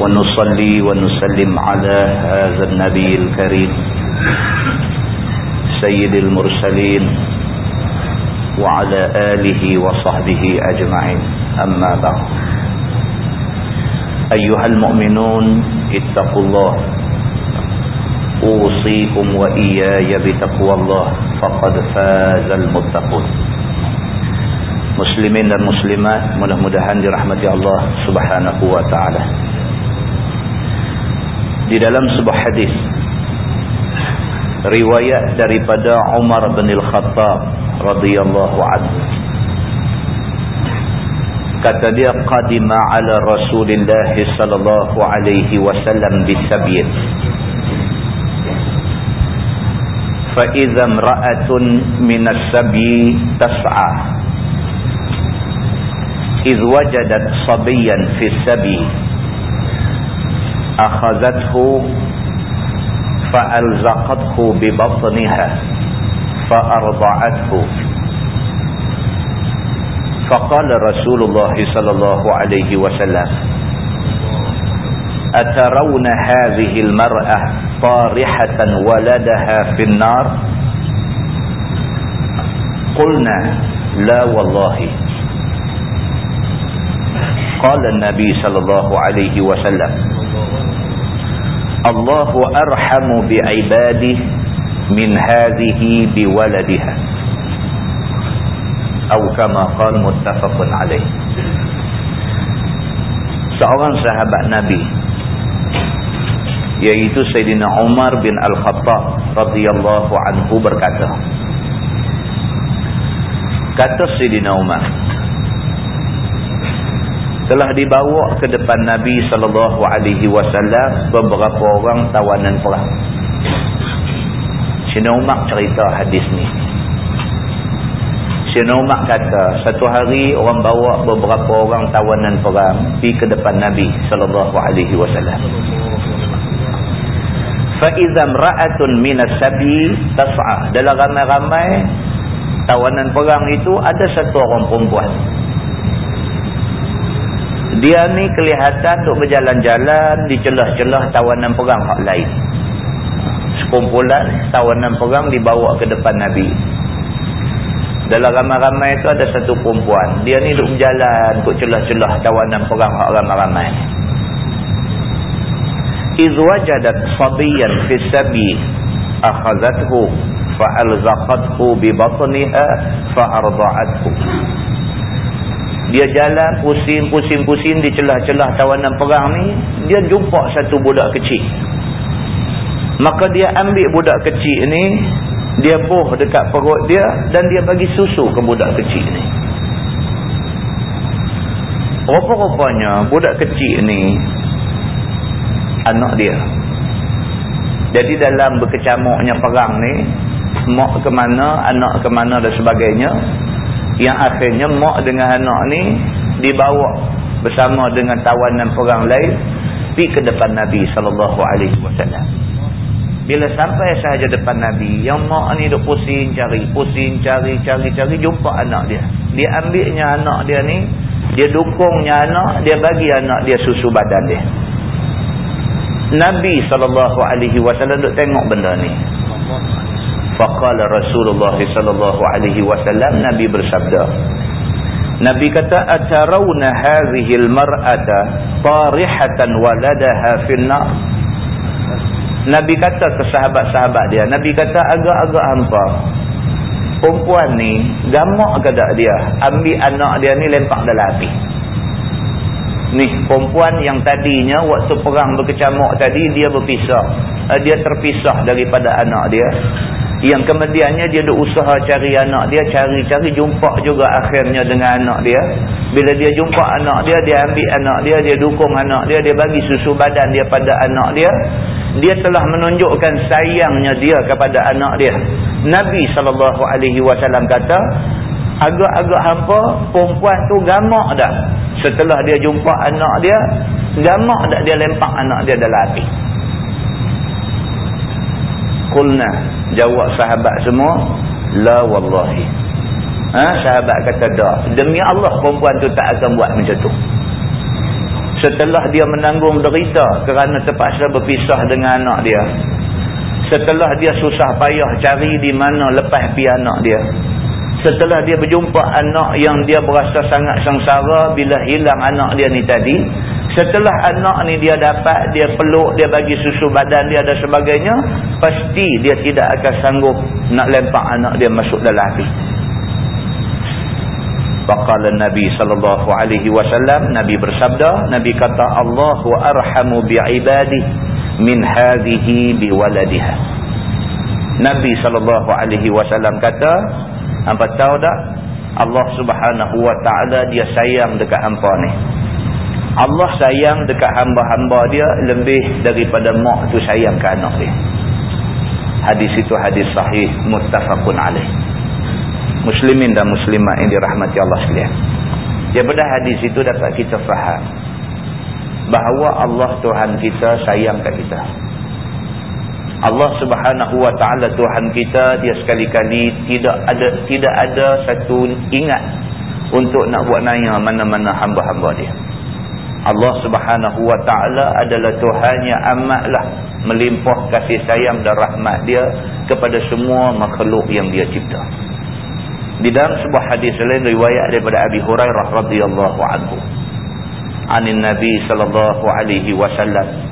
ونصلي ونسلم على هذا النبي الكريم سيد المرسلين وعلى آله وصحبه أجمعين. أما بعد. أيها المؤمنون اتقوا الله. أوصيكم وإياي بتقوى الله. فقد فاز المتقون. muslimin dan muslimat Allah subhanahu wa ta'ala. Di dalam sebuah hadis riwayat daripada Umar bin Al-Khattab radhiyallahu anhu kata dia qadima ala Rasulillah sallallahu alaihi wasallam bisabiyat fa idza imra'atun min as-sabi tas'a idh wajadat sabiyan fi as-sabi أخذته فألزقته ببطنها فأرضعته. فقال رسول الله صلى الله عليه وسلم أترون هذه المرأة طارحة ولدها في النار؟ قلنا لا والله. قال النبي صلى الله عليه وسلم الله arhamu بعباده min هذه بولدها atau كما قال متفق عليه seorang sahabat Nabi yaitu Sayyidina Umar bin Al-Khattab radhiyallahu anhu berkata kata Sayyidina Umar telah dibawa ke depan Nabi sallallahu alaihi wasallam beberapa orang tawanan perang. Sina Umar cerita hadis ni. Sina Umar kata, satu hari orang bawa beberapa orang tawanan perang pergi ke depan Nabi sallallahu alaihi wasallam. Fa idza imra'atun min as-sabi tas'a. Dalam ramai-ramai tawanan perang itu ada satu orang perempuan dia ni kelihatan duk berjalan-jalan di celah-celah tawanan perang hak lain. Sekumpulan tawanan perang dibawa ke depan Nabi. Dalam ramai-ramai itu ada satu perempuan. Dia ni duk berjalan ke celah-celah tawanan perang hak ramai-ramai. Idh wajadat sabiyan fi sabi akhazathu fa'alzaqathu bi batniha fa'arda'athu dia jalan pusing-pusing-pusing di celah-celah tawanan perang ni dia jumpa satu budak kecil. Maka dia ambil budak kecil ni dia buh dekat perut dia dan dia bagi susu ke budak kecil ni. Rupa-rupanya budak kecil ni anak dia. Jadi dalam berkecamuknya perang ni mak ke mana anak ke mana dan sebagainya yang akhirnya mak dengan anak ni dibawa bersama dengan tawanan perang lain pergi ke depan Nabi SAW bila sampai sahaja depan Nabi yang mak ni duk pusing cari pusing cari cari cari jumpa anak dia. Dia ambilnya anak dia ni dia dukungnya anak dia bagi anak dia susu badan dia. Nabi SAW duk tengok benda ni Faqala Rasulullah sallallahu alaihi wasallam Nabi bersabda Nabi kata atarawna hadhihi almar'ata tarihatan waladaha fil nar Nabi kata ke sahabat-sahabat dia Nabi kata agak-agak hampa. Perempuan ni gamak ke tak dia? Ambil anak dia ni lempak dalam api. Ni perempuan yang tadinya waktu perang berkecamuk tadi dia berpisah. Dia terpisah daripada anak dia yang kemudiannya dia duk usaha cari anak dia cari-cari jumpa juga akhirnya dengan anak dia. Bila dia jumpa anak dia dia ambil anak dia dia dukung anak dia dia bagi susu badan dia pada anak dia dia telah menunjukkan sayangnya dia kepada anak dia. Nabi SAW kata agak-agak hampa perempuan tu gamak dah. Setelah dia jumpa anak dia gamak dah dia lempak anak dia dalam api kulna jawab sahabat semua la wallahi. Ha? Sahabat kata dah. Demi Allah perempuan tu tak akan buat macam tu. Setelah dia menanggung derita kerana terpaksa berpisah dengan anak dia setelah dia susah payah cari di mana lepas pi anak dia setelah dia berjumpa anak yang dia berasa sangat sengsara bila hilang anak dia ni tadi setelah anak ni dia dapat dia peluk dia bagi susu badan dia dan sebagainya pasti dia tidak akan sanggup nak lempak anak dia masuk dalam api Faqala Nabi sallallahu alaihi wasallam Nabi bersabda Nabi kata Allahu arhamu bi'ibadi min hadhihi biwaladiha Nabi sallallahu alaihi wasallam kata Hampa tahu tak? Allah subhanahu wa ta'ala dia sayang dekat hampa ni. Allah sayang dekat hamba-hamba dia lebih daripada mak tu sayang ke anak dia. Hadis itu hadis sahih muttafaqun alaih. Muslimin dan muslimat yang dirahmati Allah sekalian. Daripada hadis itu dapat kita faham bahawa Allah Tuhan kita sayang kat kita. Allah Subhanahu wa taala Tuhan kita dia sekali-kali tidak ada tidak ada satu ingat untuk nak buat naya mana-mana hamba-hamba dia. Allah Subhanahu wa taala adalah Tuhan yang amatlah melimpah kasih sayang dan rahmat dia kepada semua makhluk yang dia cipta. Di dalam sebuah hadis lain riwayat daripada Abi Hurairah radhiyallahu anhu. Anin Nabi sallallahu alaihi wasallam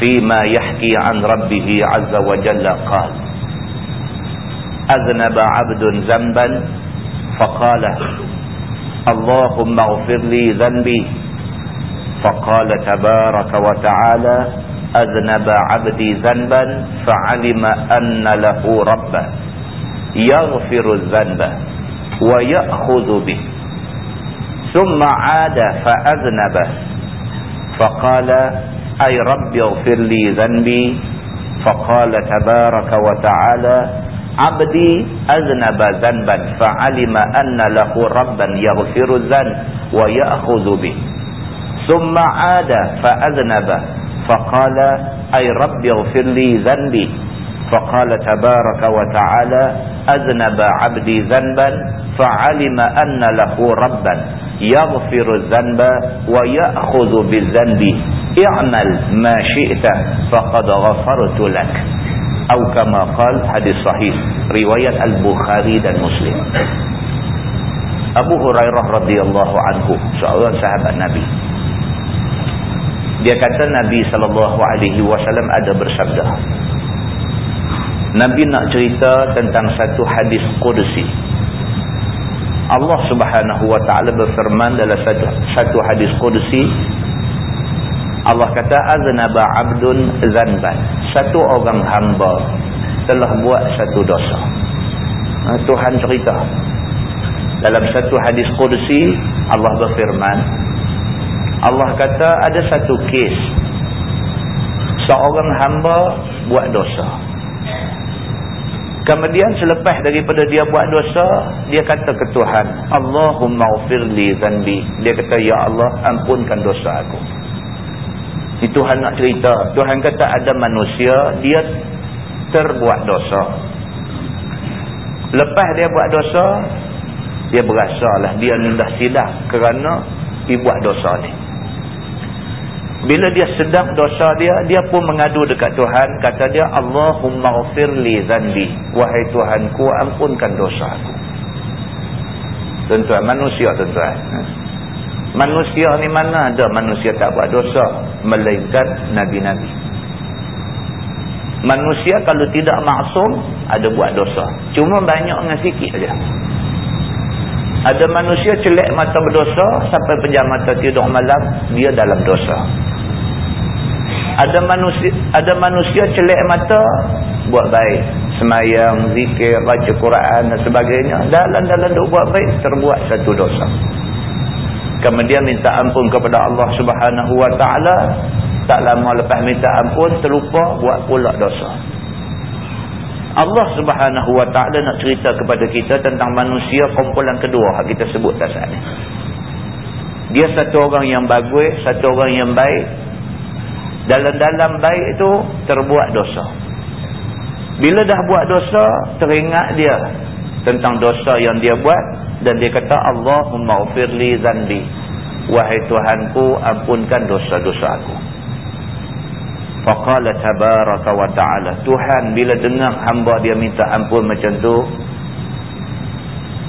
فيما يحكي عن ربه عز وجل قال أذنب عبد ذنبا فقال اللهم اغفر لي ذنبي فقال تبارك وتعالى أذنب عبدي ذنبا فعلم أن له ربا يغفر الذنب ويأخذ به. ثم عاد فأذنب. فقال أي رب اغفر لي ذنبي. فقال تبارك وتعالى عبدي أذنب ذنبا فعلم أن له ربا يغفر الذنب ويأخذ به. ثم عاد فأذنب فقال أي رب اغفر لي ذنبي. فقال تبارك وتعالى أذنب عبدي ذنبا فعلم أن له ربا يغفر الذنب ويأخذ بالذنب. اعمل ما شئت فقد غفرت لك. أو كما قال حديث صحيح رواية البخاري dan Muslim. Abu Hurairah radhiyallahu anhu seorang sahabat Nabi. Dia kata Nabi wasallam ada bersabda. Nabi nak cerita tentang satu hadis qudsi. Allah Subhanahu wa taala berfirman dalam satu satu hadis qudsi. Allah kata aznaba 'abdun zanban. Satu orang hamba telah buat satu dosa. Ha, Tuhan cerita. Dalam satu hadis qudsi Allah berfirman Allah kata ada satu kes seorang hamba buat dosa Kemudian selepas daripada dia buat dosa, dia kata ke Tuhan, Allahumma ufirli zanbi. Dia kata, Ya Allah, ampunkan dosa aku. Ini Tuhan nak cerita. Tuhan kata ada manusia, dia terbuat dosa. Lepas dia buat dosa, dia berasalah dia ni dah silap kerana dia buat dosa ni. Bila dia sedang dosa dia, dia pun mengadu dekat Tuhan. Kata dia, Allahumma ghafirli zanbi. Wahai Tuhanku, ampunkan dosa aku. Tuan-tuan, manusia tuan-tuan. Manusia ni mana ada manusia tak buat dosa. Melainkan Nabi-Nabi. Manusia kalau tidak maksum, ada buat dosa. Cuma banyak dengan sikit saja. Ada manusia celek mata berdosa sampai pejam mata tidur malam, dia dalam dosa ada manusia ada manusia celek mata buat baik. Semayang, zikir, baca Quran dan sebagainya. Dalam-dalam duk buat baik terbuat satu dosa. Kemudian minta ampun kepada Allah subhanahu wa ta'ala. Tak lama lepas minta ampun terlupa buat pula dosa. Allah subhanahu wa ta'ala nak cerita kepada kita tentang manusia kumpulan kedua. Yang kita sebut tak dia satu orang yang bagus satu orang yang baik dalam-dalam baik itu terbuat dosa. Bila dah buat dosa teringat dia tentang dosa yang dia buat dan dia kata Allahumma ufirli zanbi wahai Tuhanku ampunkan dosa-dosa aku. Faqala tabaraka wa ta'ala Tuhan bila dengar hamba dia minta ampun macam tu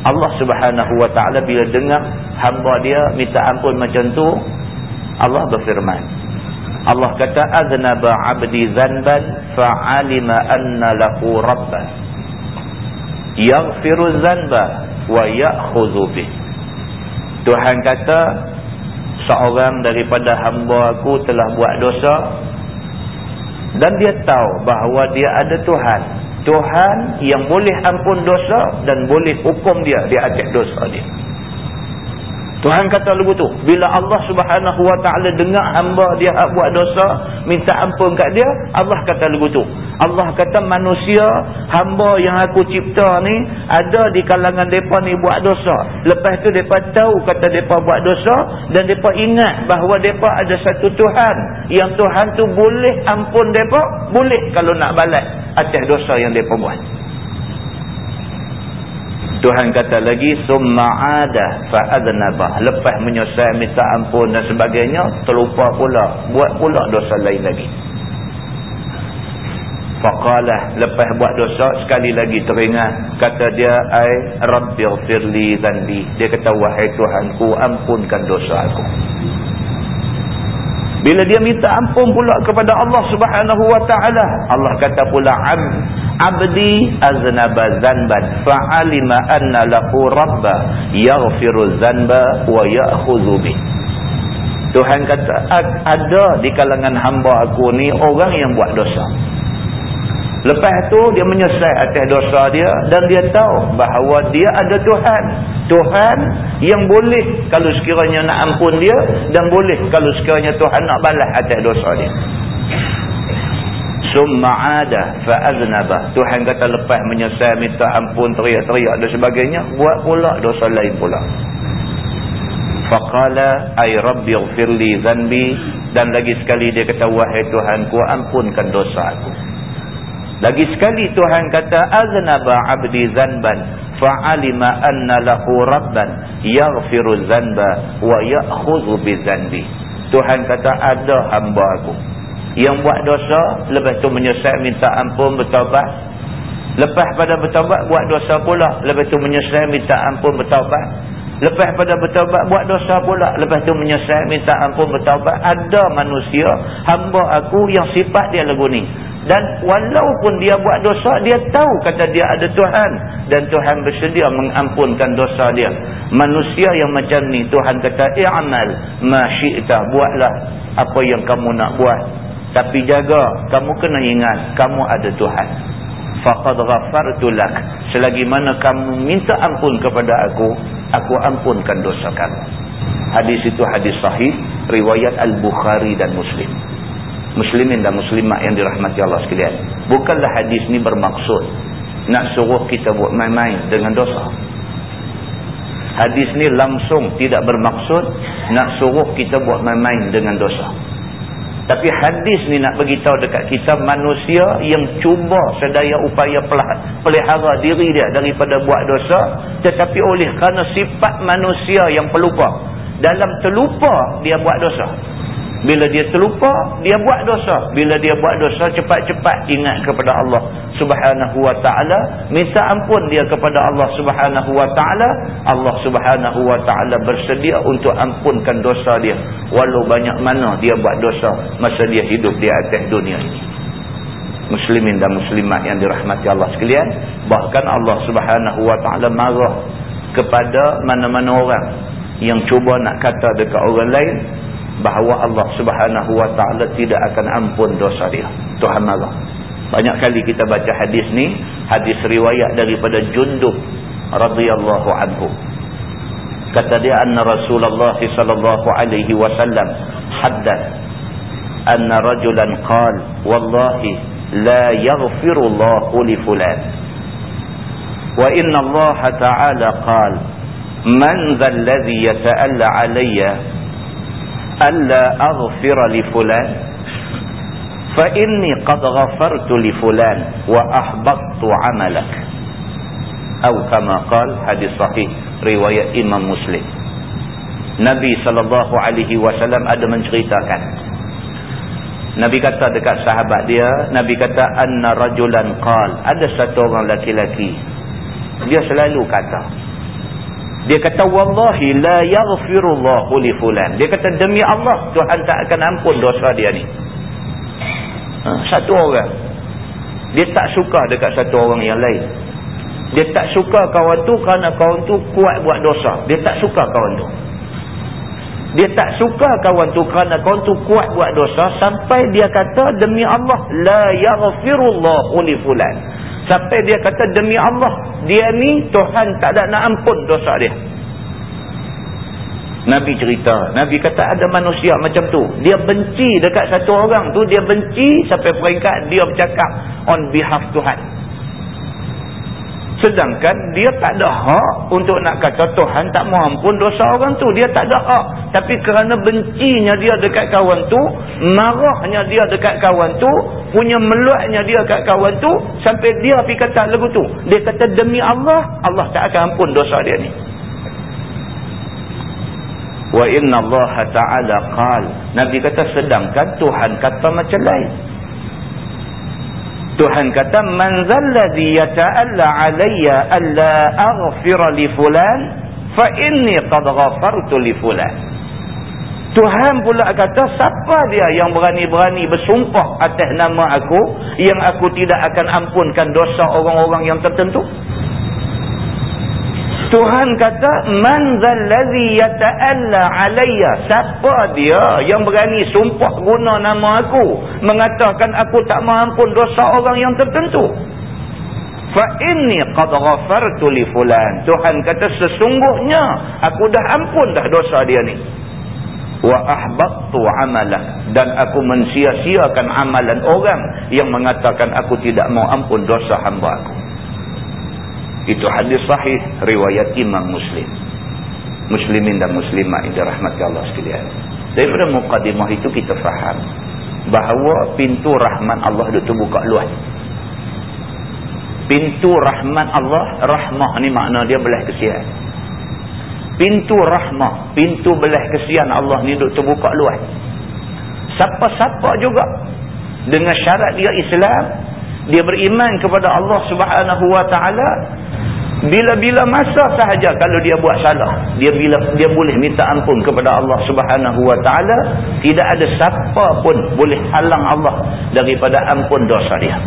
Allah subhanahu wa ta'ala bila dengar hamba dia minta ampun macam tu Allah berfirman Allah kata aznaba abdi zanban fa'alima anna lahu rabban yaghfiru zanba wa ya'khudhu bih. Tuhan kata seorang daripada hamba aku telah buat dosa. Dan dia tahu bahawa dia ada Tuhan. Tuhan yang boleh ampun dosa dan boleh hukum dia di atas dosa dia Tuhan kata lagu tu bila Allah subhanahu wa ta'ala dengar hamba dia buat dosa minta ampun kat dia Allah kata lagu tu. Allah kata manusia hamba yang aku cipta ni ada di kalangan mereka ni buat dosa. Lepas tu mereka tahu kata mereka buat dosa dan mereka ingat bahawa mereka ada satu Tuhan. Yang Tuhan tu boleh ampun mereka boleh kalau nak balas atas dosa yang mereka buat Tuhan kata lagi summa ada fa adnaba lepas menyesal minta ampun dan sebagainya terlupa pula buat pula dosa lain lagi. Faqala lepas buat dosa sekali lagi teringat kata dia ai rabbighfirli dhanbi. Dia kata wahai tuhanku ampunkan dosa aku bila dia minta ampun pula kepada Allah Subhanahu wa taala Allah kata pula ab abdi aznaba zanban fa'alima anna lahu rabba yaghfiru zanba wa ya'khudhu bi. Tuhan kata ada di kalangan hamba aku ni orang yang buat dosa Lepas tu dia menyesal atas dosa dia dan dia tahu bahawa dia ada Tuhan. Tuhan yang boleh kalau sekiranya nak ampun dia dan boleh kalau sekiranya Tuhan nak balas atas dosa dia. Summa ada fa'aznaba. Tuhan kata lepas menyesal minta ampun teriak-teriak dan sebagainya buat pula dosa lain pula. Faqala ay rabbi ighfirli dhanbi dan lagi sekali dia kata wahai Tuhanku ampunkan dosa aku. Lagi sekali Tuhan kata aznaba 'abdi zanban fa'alima anna lahu rabban yaghfiru zanba wa ya'khudhu bi zanbi. Tuhan kata ada hamba aku yang buat dosa lepas tu menyesal minta ampun bertaubat. Lepas pada bertaubat buat dosa pula lepas tu menyesal minta ampun bertaubat. Lepas pada bertaubat buat dosa pula lepas tu menyesal minta ampun bertaubat. Ada manusia hamba aku yang sifat dia lagu ni dan walaupun dia buat dosa dia tahu kata dia ada Tuhan. Dan Tuhan bersedia mengampunkan dosa dia. Manusia yang macam ni Tuhan kata i'mal ma syi'ta. Buatlah apa yang kamu nak buat. Tapi jaga kamu kena ingat kamu ada Tuhan. Faqad ghafartu lak. Selagi mana kamu minta ampun kepada aku aku ampunkan dosa kamu. Hadis itu hadis sahih riwayat al-Bukhari dan Muslim muslimin dan muslimat yang dirahmati Allah sekalian. Bukanlah hadis ni bermaksud nak suruh kita buat main-main dengan dosa. Hadis ni langsung tidak bermaksud nak suruh kita buat main-main dengan dosa. Tapi hadis ni nak beritahu dekat kita manusia yang cuba sedaya upaya pelihara diri dia daripada buat dosa. Tetapi oleh kerana sifat manusia yang pelupa. Dalam terlupa dia buat dosa. Bila dia terlupa, dia buat dosa. Bila dia buat dosa, cepat-cepat ingat kepada Allah subhanahu wa ta'ala. Minta ampun dia kepada Allah subhanahu wa ta'ala. Allah subhanahu wa ta'ala bersedia untuk ampunkan dosa dia. Walau banyak mana dia buat dosa masa dia hidup di atas dunia ini. Muslimin dan muslimat yang dirahmati Allah sekalian. Bahkan Allah subhanahu wa ta'ala marah kepada mana-mana orang yang cuba nak kata dekat orang lain bahawa Allah subhanahu wa ta'ala tidak akan ampun dosa dia. Tuhan marah. Banyak kali kita baca hadis ni hadis riwayat daripada Jundub radhiyallahu anhu. Kata dia anna Rasulullah sallallahu alaihi wasallam haddath anna rajulan qala wallahi la yaghfiru Allah li fulan. Wa inna Allah ta'ala qala man dha alladhi yata'alla alayya alla aghfira li fulan fa inni qad ghafartu li fulan wa ahbattu 'amalak. Atau kama qala hadis sahih riwayat Imam Muslim. Nabi sallallahu alaihi wasallam ada menceritakan. Nabi kata dekat sahabat dia Nabi kata anna rajulan qal. Ada satu orang laki-laki dia selalu kata dia kata wallahi la yaghfirullahu li fulan dia kata demi Allah Tuhan tak akan ampun dosa dia ni ha, satu orang dia tak suka dekat satu orang yang lain dia tak suka kawan tu kerana kawan tu kuat buat dosa. Dia tak suka kawan tu. Dia tak suka kawan tu kerana kawan tu kuat buat dosa. Sampai dia kata demi Allah. La yaghfirullahu li fulan. Sampai dia kata demi Allah. Dia ni Tuhan tak ada nak ampun dosa dia. Nabi cerita. Nabi kata ada manusia macam tu. Dia benci dekat satu orang tu. Dia benci sampai peringkat dia bercakap on behalf Tuhan. Sedangkan dia tak ada hak untuk nak kata Tuhan tak mau ampun dosa orang tu. Dia tak ada hak. Tapi kerana bencinya dia dekat kawan tu, marahnya dia dekat kawan tu, punya meluatnya dia dekat kawan tu, sampai dia pergi kata lagu tu. Dia kata demi Allah, Allah tak akan ampun dosa dia ni. Wa inna Allah ta'ala qal. Nabi kata sedangkan Tuhan kata macam lain. Tuhan kata man zalladhi yata'alla alayya alla aghfira li fulan fa inni qad ghafartu li fulan Tuhan pula kata siapa dia yang berani-berani bersumpah atas nama aku yang aku tidak akan ampunkan dosa orang-orang yang tertentu? Tuhan kata man zallazi yata'alla alayya siapa dia yang berani sumpah guna nama aku mengatakan aku tak mampun dosa orang yang tertentu? Fa inni qad ghafartu li fulan. Tuhan kata sesungguhnya aku dah ampun dah dosa dia ni wa ahbattu amalah dan aku mensia-siakan amalan orang yang mengatakan aku tidak mau ampun dosa hamba aku itu hadis sahih riwayat Imam Muslim. Muslimin dan muslimah yang dirahmati Allah sekalian. Daripada mukadimah itu kita faham bahawa pintu rahmat Allah itu buka luas. Pintu rahmat Allah, rahmah ni makna dia belah kesian. Pintu rahmah, pintu belah kesian Allah ni duk terbuka luas. Siapa-siapa juga dengan syarat dia Islam, dia beriman kepada Allah Subhanahu wa taala bila-bila masa sahaja kalau dia buat salah dia bila dia boleh minta ampun kepada Allah Subhanahu wa taala tidak ada siapa pun boleh halang Allah daripada ampun dosa dia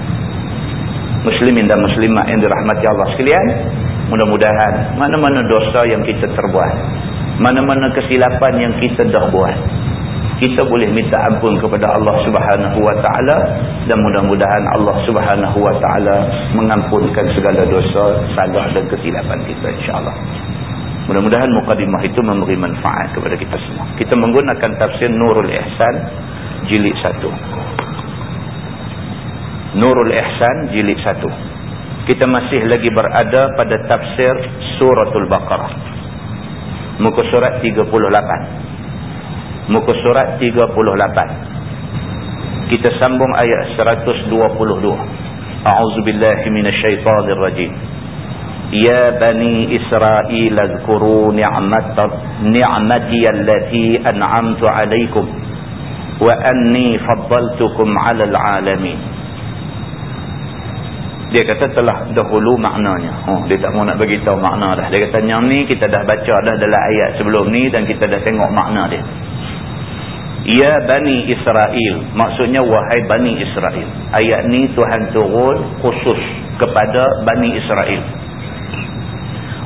muslimin dan muslimat yang dirahmati Allah sekalian mudah-mudahan mana-mana dosa yang kita terbuat mana-mana kesilapan yang kita dah buat kita boleh minta ampun kepada Allah Subhanahu wa taala dan mudah-mudahan Allah Subhanahu wa taala mengampunkan segala dosa, salah dan kesilapan kita insya-Allah. Mudah-mudahan mukadimah itu memberi manfaat kepada kita semua. Kita menggunakan tafsir Nurul Ihsan jilid 1. Nurul Ihsan jilid 1. Kita masih lagi berada pada tafsir Suratul Baqarah. Muka surat 38 muka surat 38 kita sambung ayat 122 a'udzubillahi minasyaitonirrajim. Ya bani israil azkuru ni'mati allati an'amtu 'alaykum wa anni faddaltukum 'alal 'alamin dia kata telah dahulu maknanya. Oh, dia tak mau nak bagi tahu makna dah. Dia kata yang ni kita dah baca dah dalam ayat sebelum ni dan kita dah tengok makna dia. Ya Bani Israel. Maksudnya wahai Bani Israel. Ayat ni Tuhan turun khusus kepada Bani Israel.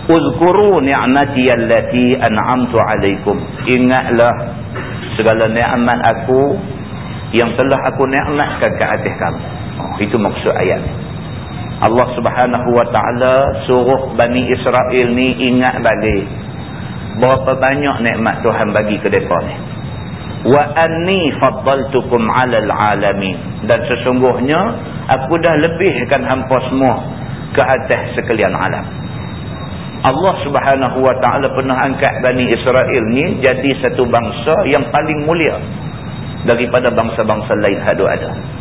Uzkuru ni'mati allati an'amtu alaikum. Ingatlah segala ni'mat aku yang telah aku ni'matkan ke atas kamu. Oh, itu maksud ayat. Allah subhanahu wa ta'ala suruh Bani Israel ni ingat balik. Berapa banyak nikmat Tuhan bagi ke mereka ni. Wa anni faddaltukum alal alamin. Dan sesungguhnya aku dah lebihkan hampa semua ke atas sekalian alam. Allah subhanahu wa ta'ala pernah angkat Bani Israel ni jadi satu bangsa yang paling mulia daripada bangsa-bangsa lain hadu ada.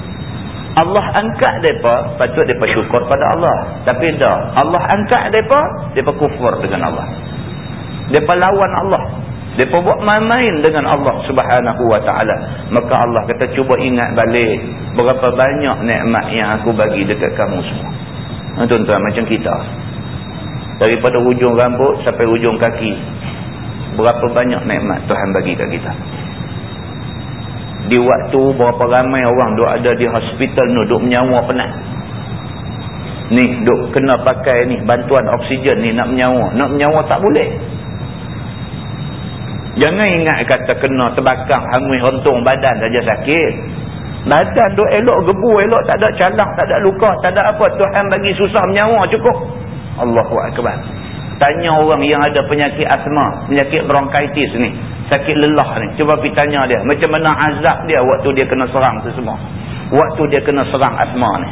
Allah angkat mereka, patut mereka syukur pada Allah. Tapi dah, Allah angkat mereka, mereka kufur dengan Allah. Mereka lawan Allah. Mereka buat main-main dengan Allah subhanahu wa ta'ala. Maka Allah kata, cuba ingat balik berapa banyak nikmat yang aku bagi dekat kamu semua. Tuan-tuan, macam kita. Daripada hujung rambut sampai hujung kaki. Berapa banyak nikmat Tuhan bagi kat kita di waktu berapa ramai orang duk ada di hospital ni duk menyawa penat. Ni duk kena pakai ni bantuan oksigen ni nak menyawa. Nak menyawa tak boleh. Jangan ingat kata kena terbakar hangui hontung badan saja sakit. Badan duk elok gebu elok tak ada calak tak ada luka tak ada apa. Tuhan bagi susah menyawa cukup. Allahu Akbar tanya orang yang ada penyakit asma penyakit bronkitis ni sakit lelah ni. Cuba pergi tanya dia. Macam mana azab dia waktu dia kena serang tu semua. Waktu dia kena serang asma ni.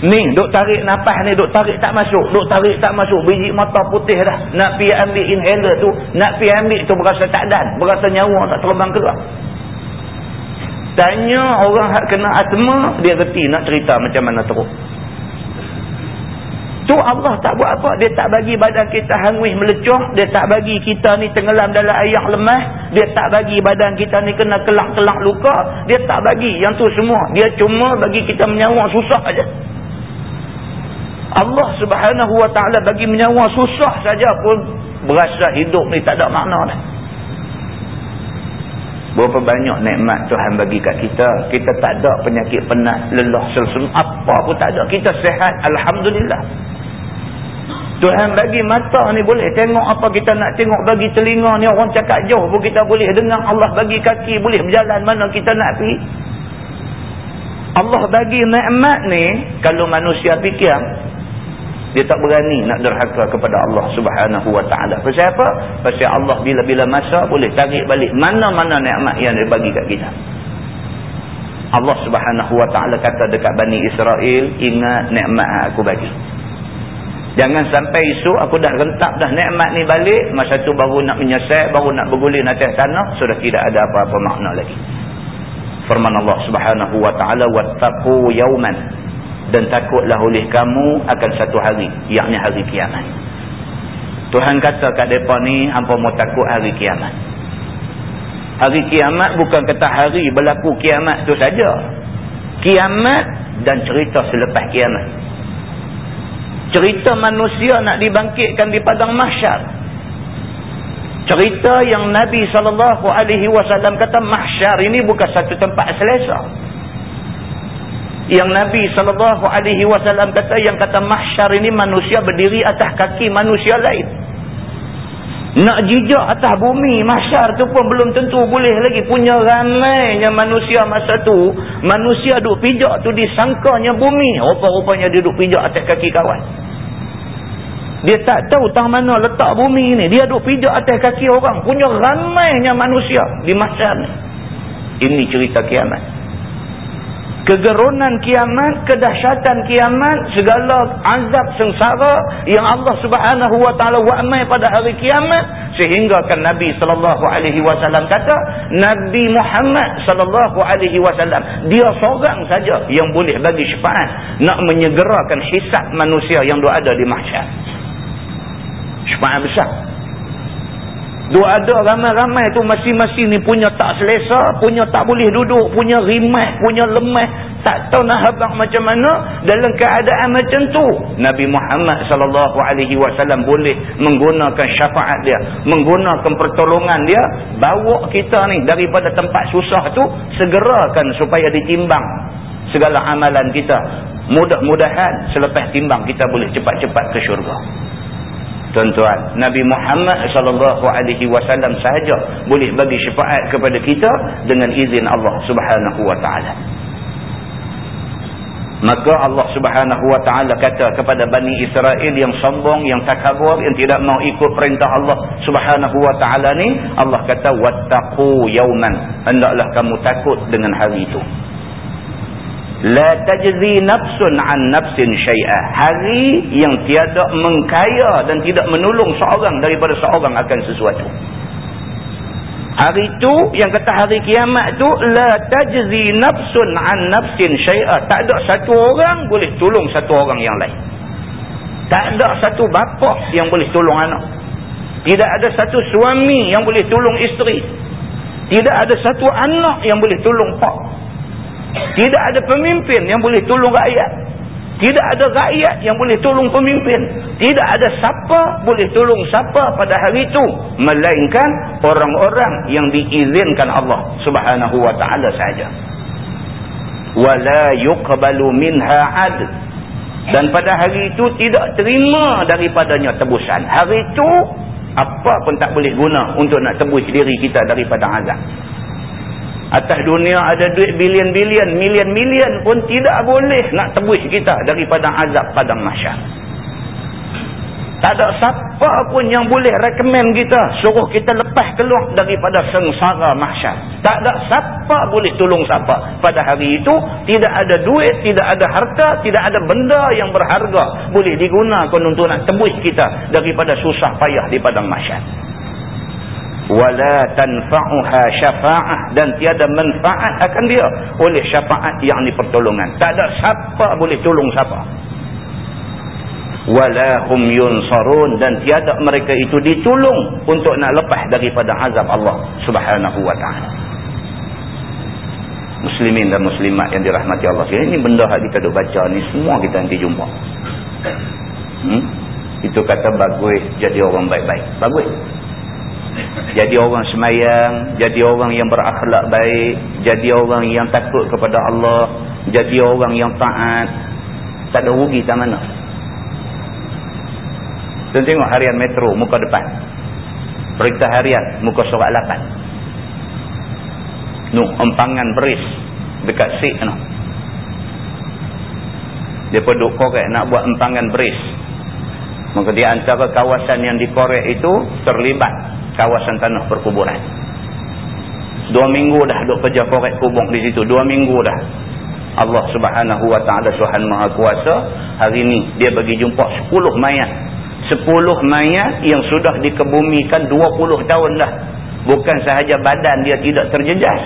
Ni, duk tarik nafas ni, duk tarik tak masuk. Duk tarik tak masuk. Biji mata putih dah. Nak pergi ambil inhaler tu. Nak pergi ambil tu berasa tak dan. Berasa nyawa tak terbang keluar. Tanya orang yang kena asma, dia reti nak cerita macam mana teruk. Tu Allah tak buat apa. Dia tak bagi badan kita hangwih melecuh. Dia tak bagi kita ni tenggelam dalam air lemah. Dia tak bagi badan kita ni kena kelak-kelak luka. Dia tak bagi yang tu semua. Dia cuma bagi kita menyawa susah aja. Allah subhanahu wa ta'ala bagi menyawa susah saja pun berasa hidup ni tak ada makna dah. Berapa banyak nikmat Tuhan bagi kat kita. Kita tak ada penyakit penat, lelah, selsum. Apa pun tak ada. Kita sehat. Alhamdulillah. Tuhan bagi mata ni boleh tengok apa kita nak tengok. Bagi telinga ni orang cakap jauh pun kita boleh dengar. Allah bagi kaki boleh berjalan mana kita nak pergi. Allah bagi nikmat ni. Kalau manusia fikir dia tak berani nak derhaka kepada Allah subhanahu wa ta'ala. Pasal apa? Pasal Allah bila-bila masa boleh tarik balik mana-mana nikmat yang dia bagi kat kita. Allah subhanahu wa ta'ala kata dekat Bani Israel, ingat nikmat aku bagi. Jangan sampai esok aku dah rentak dah nikmat ni balik. Masa tu baru nak menyesal, baru nak berguling atas tanah. Sudah tidak ada apa-apa makna lagi. Firman Allah subhanahu wa ta'ala. Wattaku yawman Dan takutlah oleh kamu akan satu hari. Yakni hari kiamat. Tuhan kata kat depa ni, hampa mau takut hari kiamat. Hari kiamat bukan kata hari berlaku kiamat tu saja. Kiamat dan cerita selepas kiamat cerita manusia nak dibangkitkan di padang mahsyar. Cerita yang Nabi SAW kata mahsyar ini bukan satu tempat selesa. Yang Nabi SAW kata yang kata mahsyar ini manusia berdiri atas kaki manusia lain nak jijak atas bumi mahsyar tu pun belum tentu boleh lagi. Punya ramainya manusia masa tu manusia duk pijak tu disangkanya bumi. Rupa-rupanya dia duk pijak atas kaki kawan. Dia tak tahu tang mana letak bumi ni. Dia duk pijak atas kaki orang. Punya ramainya manusia di mahsyar ni. Ini cerita kiamat kegerunan kiamat, kedahsyatan kiamat, segala azab sengsara yang Allah Subhanahu wa taala wa'mai pada hari kiamat sehingga kan Nabi sallallahu alaihi wasallam kata Nabi Muhammad sallallahu alaihi wasallam dia seorang saja yang boleh bagi syafaat nak menyegerakan hisab manusia yang ada di mahsyar. Syafaat besar. Dua ada ramai-ramai tu masing-masing ni punya tak selesa, punya tak boleh duduk, punya rimah, punya lemah, tak tahu nak habang macam mana dalam keadaan macam tu. Nabi Muhammad sallallahu alaihi wasallam boleh menggunakan syafaat dia, menggunakan pertolongan dia bawa kita ni daripada tempat susah tu segerakan supaya ditimbang segala amalan kita. Mudah-mudahan selepas timbang kita boleh cepat-cepat ke syurga tuan-tuan Nabi Muhammad sallallahu alaihi wasallam sahaja boleh bagi syafaat kepada kita dengan izin Allah Subhanahu wa taala Maka Allah subhanahu wa ta'ala kata kepada Bani Israel yang sombong, yang takabur, yang tidak mau ikut perintah Allah subhanahu wa ta'ala ni. Allah kata, وَاتَّقُوا يَوْمًا Hendaklah kamu takut dengan hari itu. La tajzi nafsun an nafsin syai'ah. Hari yang tiada mengkaya dan tidak menolong seorang daripada seorang akan sesuatu. Hari itu yang kata hari kiamat tu la tajzi nafsun an nafsin syai'a. Tak ada satu orang boleh tolong satu orang yang lain. Tak ada satu bapa yang boleh tolong anak. Tidak ada satu suami yang boleh tolong isteri. Tidak ada satu anak yang boleh tolong pak. Tidak ada pemimpin yang boleh tolong rakyat. Tidak ada rakyat yang boleh tolong pemimpin. Tidak ada siapa boleh tolong siapa pada hari itu. Melainkan orang-orang yang diizinkan Allah subhanahu wa ta'ala sahaja. وَلَا يُقْبَلُ مِنْهَا عَدْ Dan pada hari itu tidak terima daripadanya tebusan. Hari itu apa pun tak boleh guna untuk nak tebus diri kita daripada azab. Atas dunia ada duit bilion-bilion, milion-milion pun tidak boleh nak tebus kita daripada azab padang masyar. Tak ada siapa pun yang boleh rekomen kita suruh kita lepas keluar daripada sengsara masyar. Tak ada siapa boleh tolong siapa. Pada hari itu tidak ada duit, tidak ada harta, tidak ada benda yang berharga boleh digunakan untuk nak tebus kita daripada susah payah di padang masyar wala tanfa'uha syafa'ah. Dan tiada manfaat akan dia oleh syafaat yang ni pertolongan tak ada siapa boleh tolong siapa. Wala hum yunsarun. Dan tiada mereka itu ditolong untuk nak lepas daripada azab Allah Subhanahu wa taala. Muslimin dan muslimat yang dirahmati Allah ini benda yang kita duk baca ni semua kita nanti jumpa. Hmm? itu kata bagus jadi orang baik-baik. Bagus jadi orang semayang, jadi orang yang berakhlak baik, jadi orang yang takut kepada Allah, jadi orang yang taat. Tak ada rugi tak mana. Tuan tengok harian metro muka depan. Berita harian muka surat 8. Nu, empangan beris dekat sik no. Dia duk korek nak buat empangan beris. Maka di antara kawasan yang dikorek itu terlibat kawasan tanah perkuburan. Dua minggu dah duk kerja korek kubur di situ. Dua minggu dah. Allah subhanahu wa ta'ala Tuhan maha kuasa. Hari ini dia bagi jumpa sepuluh mayat. Sepuluh mayat yang sudah dikebumikan dua puluh tahun dah. Bukan sahaja badan dia tidak terjejas.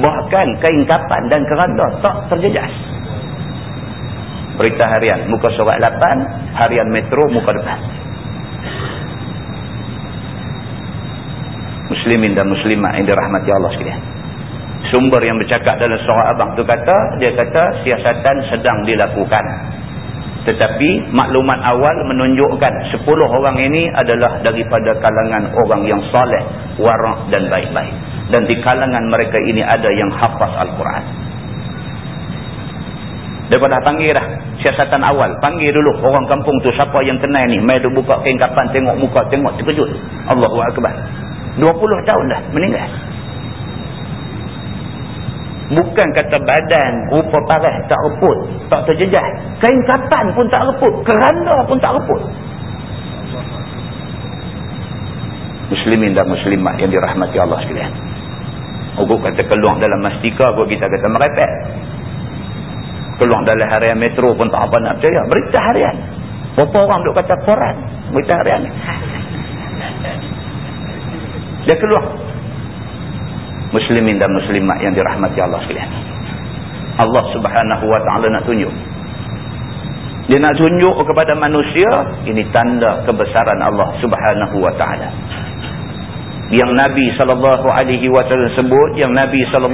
Bahkan kain kapan dan keranda tak terjejas. Berita harian. Muka surat 8. Harian metro muka depan. Muslimin dan muslimat yang dirahmati Allah sekalian. Sumber yang bercakap dalam surah abang tu kata, dia kata siasatan sedang dilakukan. Tetapi maklumat awal menunjukkan 10 orang ini adalah daripada kalangan orang yang soleh, warak dan baik-baik. Dan di kalangan mereka ini ada yang hafaz Al-Quran. Daripada panggil dah siasatan awal. Panggil dulu orang kampung tu siapa yang kenal ni. Tu buka kain kapan tengok muka tengok terkejut. Allahu Akbar. 20 tahun dah meninggal. Bukan kata badan, rupa parah tak reput, tak terjejah. Kain kapan pun tak reput, keranda pun tak reput. Muslimin dan muslimat yang dirahmati Allah sekalian. Aku kata keluar dalam mastika, aku kita kata merepek. Keluar dalam harian metro pun tak apa nak percaya. Berita harian. Berapa orang duk kata koran. Berita harian. Dia keluar. Muslimin dan muslimat yang dirahmati Allah sekalian. Allah subhanahu wa ta'ala nak tunjuk. Dia nak tunjuk kepada manusia, ini tanda kebesaran Allah subhanahu wa ta'ala yang Nabi SAW sebut, yang Nabi SAW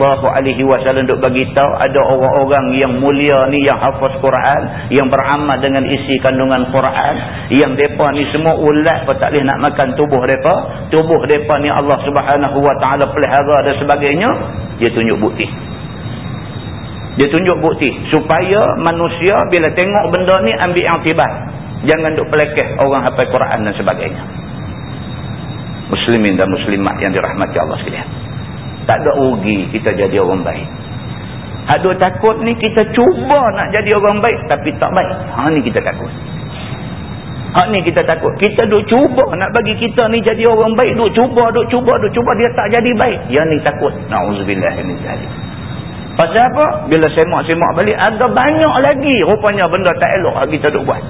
duk bagi tahu ada orang-orang yang mulia ni yang hafaz Quran, yang beramal dengan isi kandungan Quran, yang depa ni semua ulat pun tak boleh nak makan tubuh depa, tubuh depa ni Allah Subhanahu Wa Taala pelihara dan sebagainya, dia tunjuk bukti. Dia tunjuk bukti supaya manusia bila tengok benda ni ambil iktibar. Jangan duk pelekeh orang hafal Quran dan sebagainya muslimin dan muslimat yang dirahmati Allah sekalian. Tak ada rugi kita jadi orang baik. Duk takut ni kita cuba nak jadi orang baik tapi tak baik. Ha ni kita takut. Hak ni kita takut. Kita duk cuba nak bagi kita ni jadi orang baik, duk cuba, duk cuba, duk cuba dia tak jadi baik. Yang ni takut. Nauzubillah min zalik. Pasal apa? Bila semak-semak balik ada banyak lagi rupanya benda tak elok hak kita duk buat.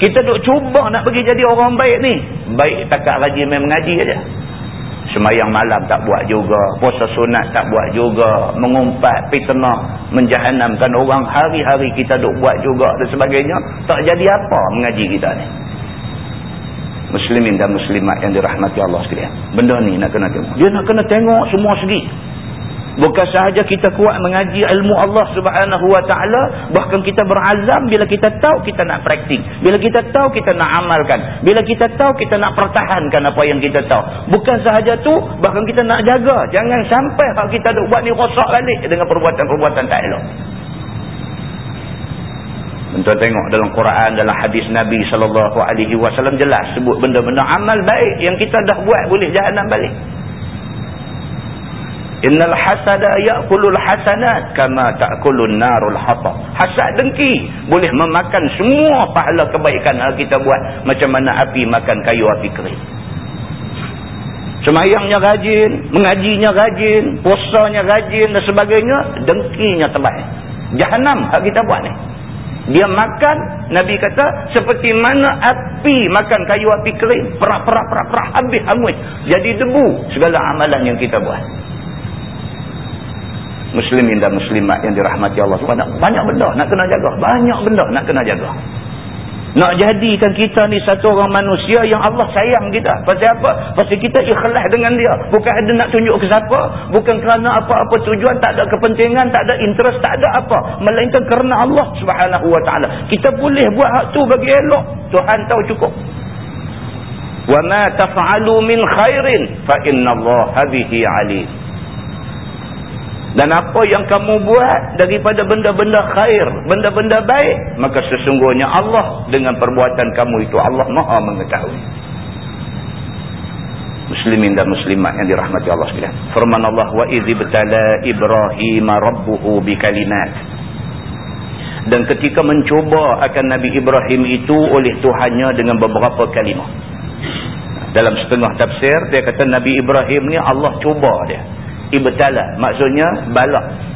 Kita duk cuba nak bagi jadi orang baik ni. Baik takat rajin main mengaji aja. Semayang malam tak buat juga. Puasa sunat tak buat juga. Mengumpat, fitnah, menjahanamkan orang. Hari-hari kita duk buat juga dan sebagainya. Tak jadi apa mengaji kita ni. Muslimin dan muslimat yang dirahmati Allah sekalian. Benda ni nak kena tengok. Dia nak kena tengok semua segi. Bukan sahaja kita kuat mengaji ilmu Allah subhanahu wa ta'ala. Bahkan kita berazam bila kita tahu kita nak praktik. Bila kita tahu kita nak amalkan. Bila kita tahu kita nak pertahankan apa yang kita tahu. Bukan sahaja tu bahkan kita nak jaga. Jangan sampai hak kita duk buat ni rosak balik dengan perbuatan-perbuatan tak elok. Untuk tengok dalam Quran, dalam hadis Nabi SAW jelas sebut benda-benda amal baik yang kita dah buat boleh jahanam balik. Innal hasada ya'kulul hasanat kama ta'kulun narul hatab. Hasad dengki boleh memakan semua pahala kebaikan yang kita buat macam mana api makan kayu api kering. Semayangnya rajin, mengajinya rajin, puasanya rajin dan sebagainya, dengkinya tebal. Jahanam hak kita buat ni. Dia makan, Nabi kata, seperti mana api makan kayu api kering. Perak, perak, perak, perak, habis hangus. Jadi debu segala amalan yang kita buat muslimin dan muslimat yang dirahmati Allah SWT. Banyak benda nak kena jaga. Banyak benda nak kena jaga. Nak jadikan kita ni satu orang manusia yang Allah sayang kita. Pasal apa? pasal kita ikhlas dengan dia. Bukan ada nak tunjuk ke siapa. Bukan kerana apa-apa tujuan tak ada kepentingan tak ada interest tak ada apa. Melainkan kerana Allah ta'ala kita boleh buat hak tu bagi elok. Tuhan tahu cukup. Taf'alu min khairin fa inna Allah bihi alim dan apa yang kamu buat daripada benda-benda khair, benda-benda baik, maka sesungguhnya Allah dengan perbuatan kamu itu Allah Maha mengetahui. Muslimin dan muslimat yang dirahmati Allah sekalian. Firman Allah wa idzi btala Ibrahim rabbuhu bikalimat. Dan ketika mencuba akan Nabi Ibrahim itu oleh Tuhannya dengan beberapa kalimah. Dalam setengah tafsir dia kata Nabi Ibrahim ni Allah cuba dia ibtala maksudnya balak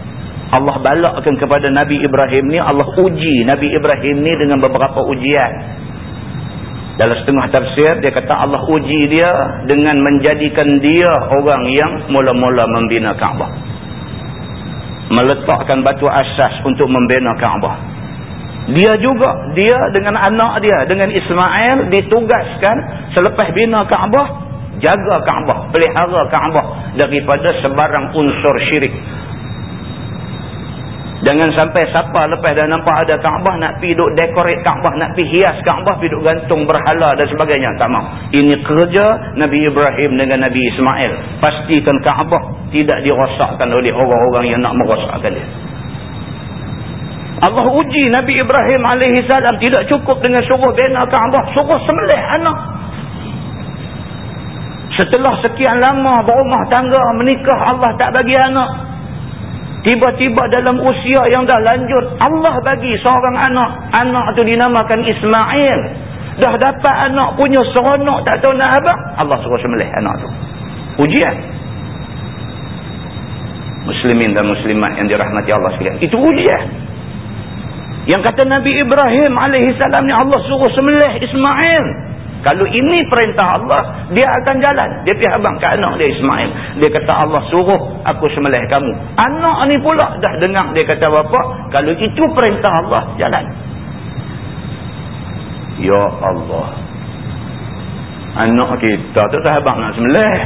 Allah balakkan kepada Nabi Ibrahim ni Allah uji Nabi Ibrahim ni dengan beberapa ujian. Dalam setengah tafsir dia kata Allah uji dia dengan menjadikan dia orang yang mula-mula membina Kaabah. Meletakkan batu asas untuk membina Kaabah. Dia juga dia dengan anak dia dengan Ismail ditugaskan selepas bina Kaabah jaga Kaabah, pelihara Kaabah daripada sebarang unsur syirik. Jangan sampai siapa lepas dah nampak ada Kaabah nak pi duk dekorate Kaabah, nak pi hias Kaabah, pi duk gantung berhala dan sebagainya. Tak mau. Ini kerja Nabi Ibrahim dengan Nabi Ismail. Pastikan Kaabah tidak dirosakkan oleh orang-orang yang nak merosakkan dia. Allah uji Nabi Ibrahim alaihi salam tidak cukup dengan suruh bina Kaabah, suruh sembelih anak. Setelah sekian lama berumah tangga menikah Allah tak bagi anak. Tiba-tiba dalam usia yang dah lanjut Allah bagi seorang anak. Anak tu dinamakan Ismail. Dah dapat anak punya seronok tak tahu nak apa. Allah suruh semelih anak tu. Ujian. Muslimin dan muslimat yang dirahmati Allah sekalian. Itu ujian. Yang kata Nabi Ibrahim alaihissalam ni Allah suruh semelih Ismail. Kalau ini perintah Allah, dia akan jalan. Dia pergi abang ke anak dia Ismail. Dia kata Allah suruh aku semelih kamu. Anak ni pula dah dengar dia kata bapa, kalau itu perintah Allah, jalan. Ya Allah. Anak kita tu tak abang nak semelih.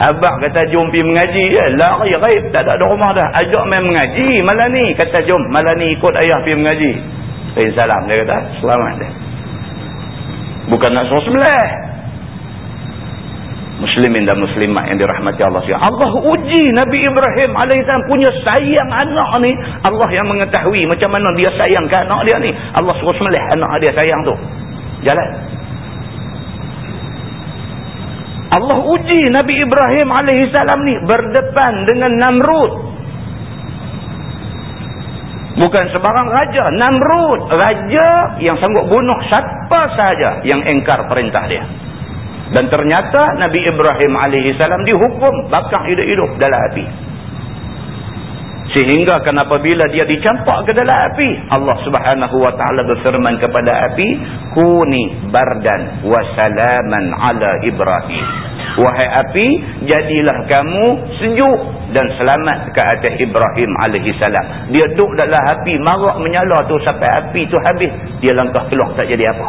Abang kata jom pergi mengaji je. Lari raib. Tak ada rumah dah. Ajak main mengaji. Malah ni. Kata jom. Malah ni ikut ayah pergi mengaji. Eh salam. Dia kata selamat dia. Bukan nak suruh sebelah. Muslimin dan muslimat yang dirahmati Allah SWT. Allah uji Nabi Ibrahim AS punya sayang anak ni. Allah yang mengetahui macam mana dia sayang ke anak dia ni. Allah suruh semelih anak dia sayang tu. Jalan. Allah uji Nabi Ibrahim AS ni berdepan dengan Namrud. Bukan sebarang raja. Namrud. Raja yang sanggup bunuh siapa sahaja yang engkar perintah dia. Dan ternyata Nabi Ibrahim AS dihukum bakar hidup-hidup dalam api. Sehingga kan apabila dia dicampak ke dalam api. Allah ta'ala berfirman kepada api. Kuni bardan wa salaman ala Ibrahim. Wahai api, jadilah kamu sejuk dan selamat ke atas Ibrahim AS. Dia duduk dalam api, marak menyala tu sampai api tu habis. Dia langkah keluar tak jadi apa.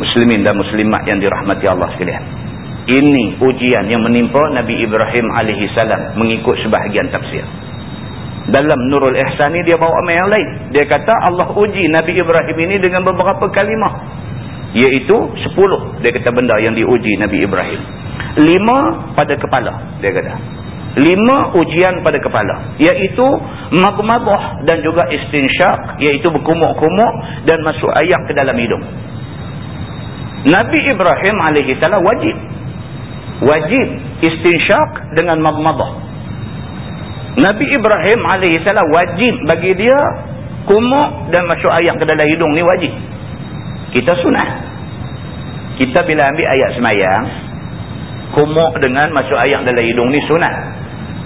Muslimin dan muslimat yang dirahmati Allah sekalian. Ini ujian yang menimpa Nabi Ibrahim AS mengikut sebahagian tafsir. Dalam Nurul Ihsan ni dia bawa amalan yang lain. Dia kata Allah uji Nabi Ibrahim ini dengan beberapa kalimah. Iaitu sepuluh. Dia kata benda yang diuji Nabi Ibrahim. Lima pada kepala. Dia kata. Lima ujian pada kepala. Iaitu mabmabah dan juga istinsyak. Iaitu berkumuk-kumuk dan masuk ayak ke dalam hidung. Nabi Ibrahim AS wajib wajib istinsyak dengan madmadah. Nabi Ibrahim AS wajib bagi dia kumuk dan masuk ayat ke dalam hidung ni wajib. Kita sunat. Kita bila ambil ayat semayang, kumuk dengan masuk ayat dalam hidung ni sunat.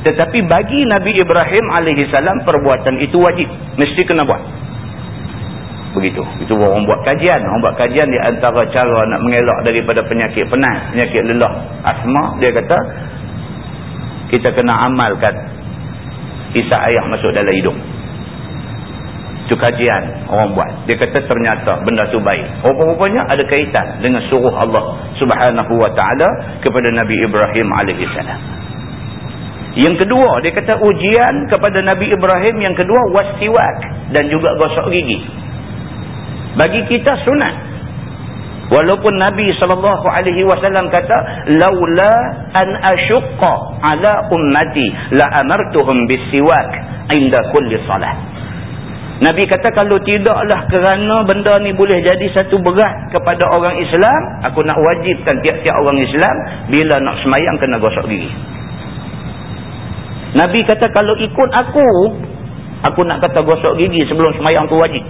Tetapi bagi Nabi Ibrahim AS perbuatan itu wajib. Mesti kena buat. Begitu. Itu orang buat kajian. Orang buat kajian di antara cara nak mengelak daripada penyakit penat, penyakit lelah, asma. Dia kata, kita kena amalkan isap air masuk dalam hidung. Itu kajian orang buat. Dia kata ternyata benda tu baik. Rupa-rupanya ada kaitan dengan suruh Allah subhanahu wa ta'ala kepada Nabi Ibrahim AS. Yang kedua, dia kata ujian kepada Nabi Ibrahim. Yang kedua, wasiwak dan juga gosok gigi bagi kita sunat walaupun Nabi SAW kata laula an asyukka ala ummati la amartuhum bisiwak inda kulli salat Nabi kata kalau tidaklah kerana benda ni boleh jadi satu berat kepada orang Islam aku nak wajibkan tiap-tiap orang Islam bila nak semayang kena gosok gigi Nabi kata kalau ikut aku aku nak kata gosok gigi sebelum semayang tu wajib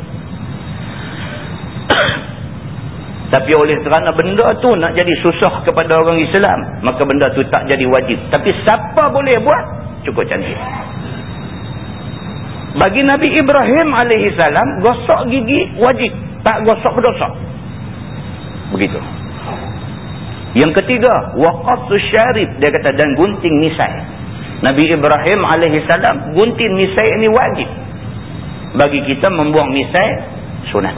tapi oleh kerana benda tu nak jadi susah kepada orang Islam, maka benda tu tak jadi wajib. Tapi siapa boleh buat? Cukup cantik. Bagi Nabi Ibrahim AS, gosok gigi wajib. Tak gosok berdosa. Begitu. Yang ketiga, waqasu syarif. Dia kata, dan gunting nisai. Nabi Ibrahim AS, gunting nisai ini wajib. Bagi kita membuang nisai, sunat.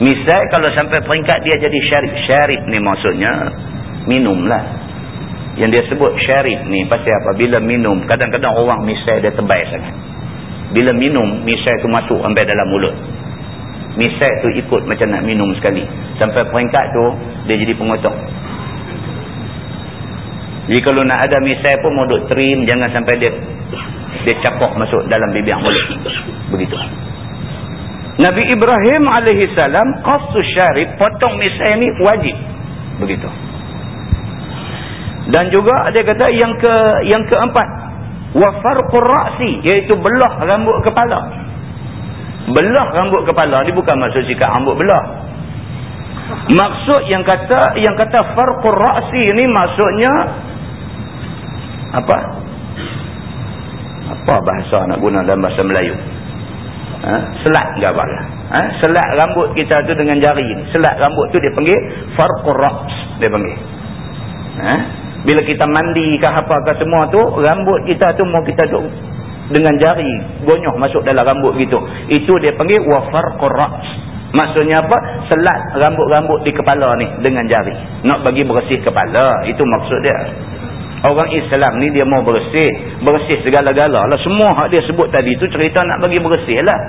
Misal kalau sampai peringkat dia jadi syarif. Syarif ni maksudnya minumlah. Yang dia sebut syarif ni pasal apa? Bila minum, kadang-kadang orang misal dia tebal sangat. Bila minum, misal tu masuk sampai dalam mulut. Misal tu ikut macam nak minum sekali. Sampai peringkat tu, dia jadi pengotong. Jadi kalau nak ada misal pun mau trim, jangan sampai dia dia capok masuk dalam bibir mulut. Begitu. Nabi Ibrahim AS qasus syarif potong misai ni wajib begitu dan juga dia kata yang ke yang keempat wa farqur ra'si iaitu belah rambut kepala. Belah rambut kepala ni bukan maksud sikap rambut belah. Maksud yang kata yang kata farqur ra'si ni maksudnya apa? Apa bahasa nak guna dalam bahasa Melayu? Ha? selat apa ha? selat rambut kita tu dengan jari selat rambut tu dia panggil farqur ra's dia panggil. Ha? Bila kita mandi ke apa ke semua tu rambut kita tu mau kita tu dengan jari gonyoh masuk dalam rambut gitu. Itu dia panggil wa farqur ra's maksudnya apa? Selat rambut-rambut di kepala ni dengan jari. Nak bagi bersih kepala itu maksud dia Orang Islam ni dia mau bersih. Bersih segala-gala lah. Semua hak dia sebut tadi tu cerita nak bagi bersih lah.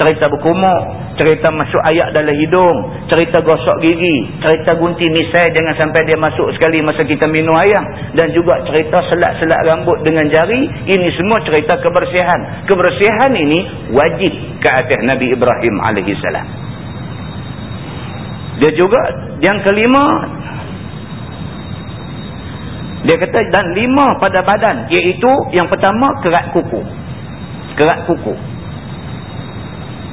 Cerita berkumuk. Cerita masuk ayat dalam hidung. Cerita gosok gigi. Cerita gunti misai jangan sampai dia masuk sekali masa kita minum ayam. Dan juga cerita selat-selat rambut dengan jari. Ini semua cerita kebersihan. Kebersihan ini wajib ke atas Nabi Ibrahim AS. Dia juga yang kelima Dia kata dan lima pada badan iaitu yang pertama kerat kuku. Kerat kuku.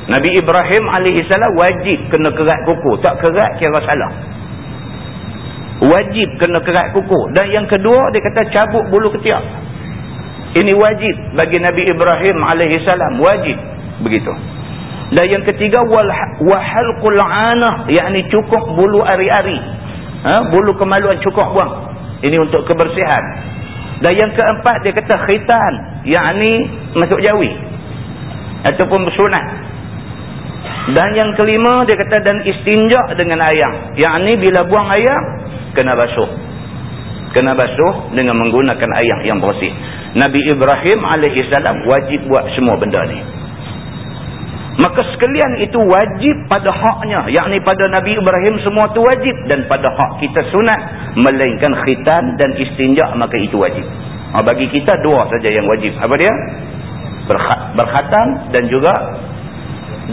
Nabi Ibrahim AS wajib kena kerat kuku. Tak kerat kira salah. Wajib kena kerat kuku. Dan yang kedua dia kata cabut bulu ketiak. Ini wajib bagi Nabi Ibrahim AS. Wajib. Begitu. Dan yang ketiga wahalqul anah yakni cukup bulu ari-ari. Ha? bulu kemaluan cukup buang. Ini untuk kebersihan. Dan yang keempat dia kata khitan yakni masuk jawi ataupun bersunat. Dan yang kelima dia kata dan istinja dengan ayam. Yang ni bila buang ayam kena basuh. Kena basuh dengan menggunakan ayam yang bersih. Nabi Ibrahim AS wajib buat semua benda ni. Maka sekalian itu wajib pada haknya. Ni pada Nabi Ibrahim semua tu wajib. Dan pada hak kita sunat. Melainkan khitan dan istinja maka itu wajib. Ha, bagi kita dua saja yang wajib. Apa dia? Berkhatam dan juga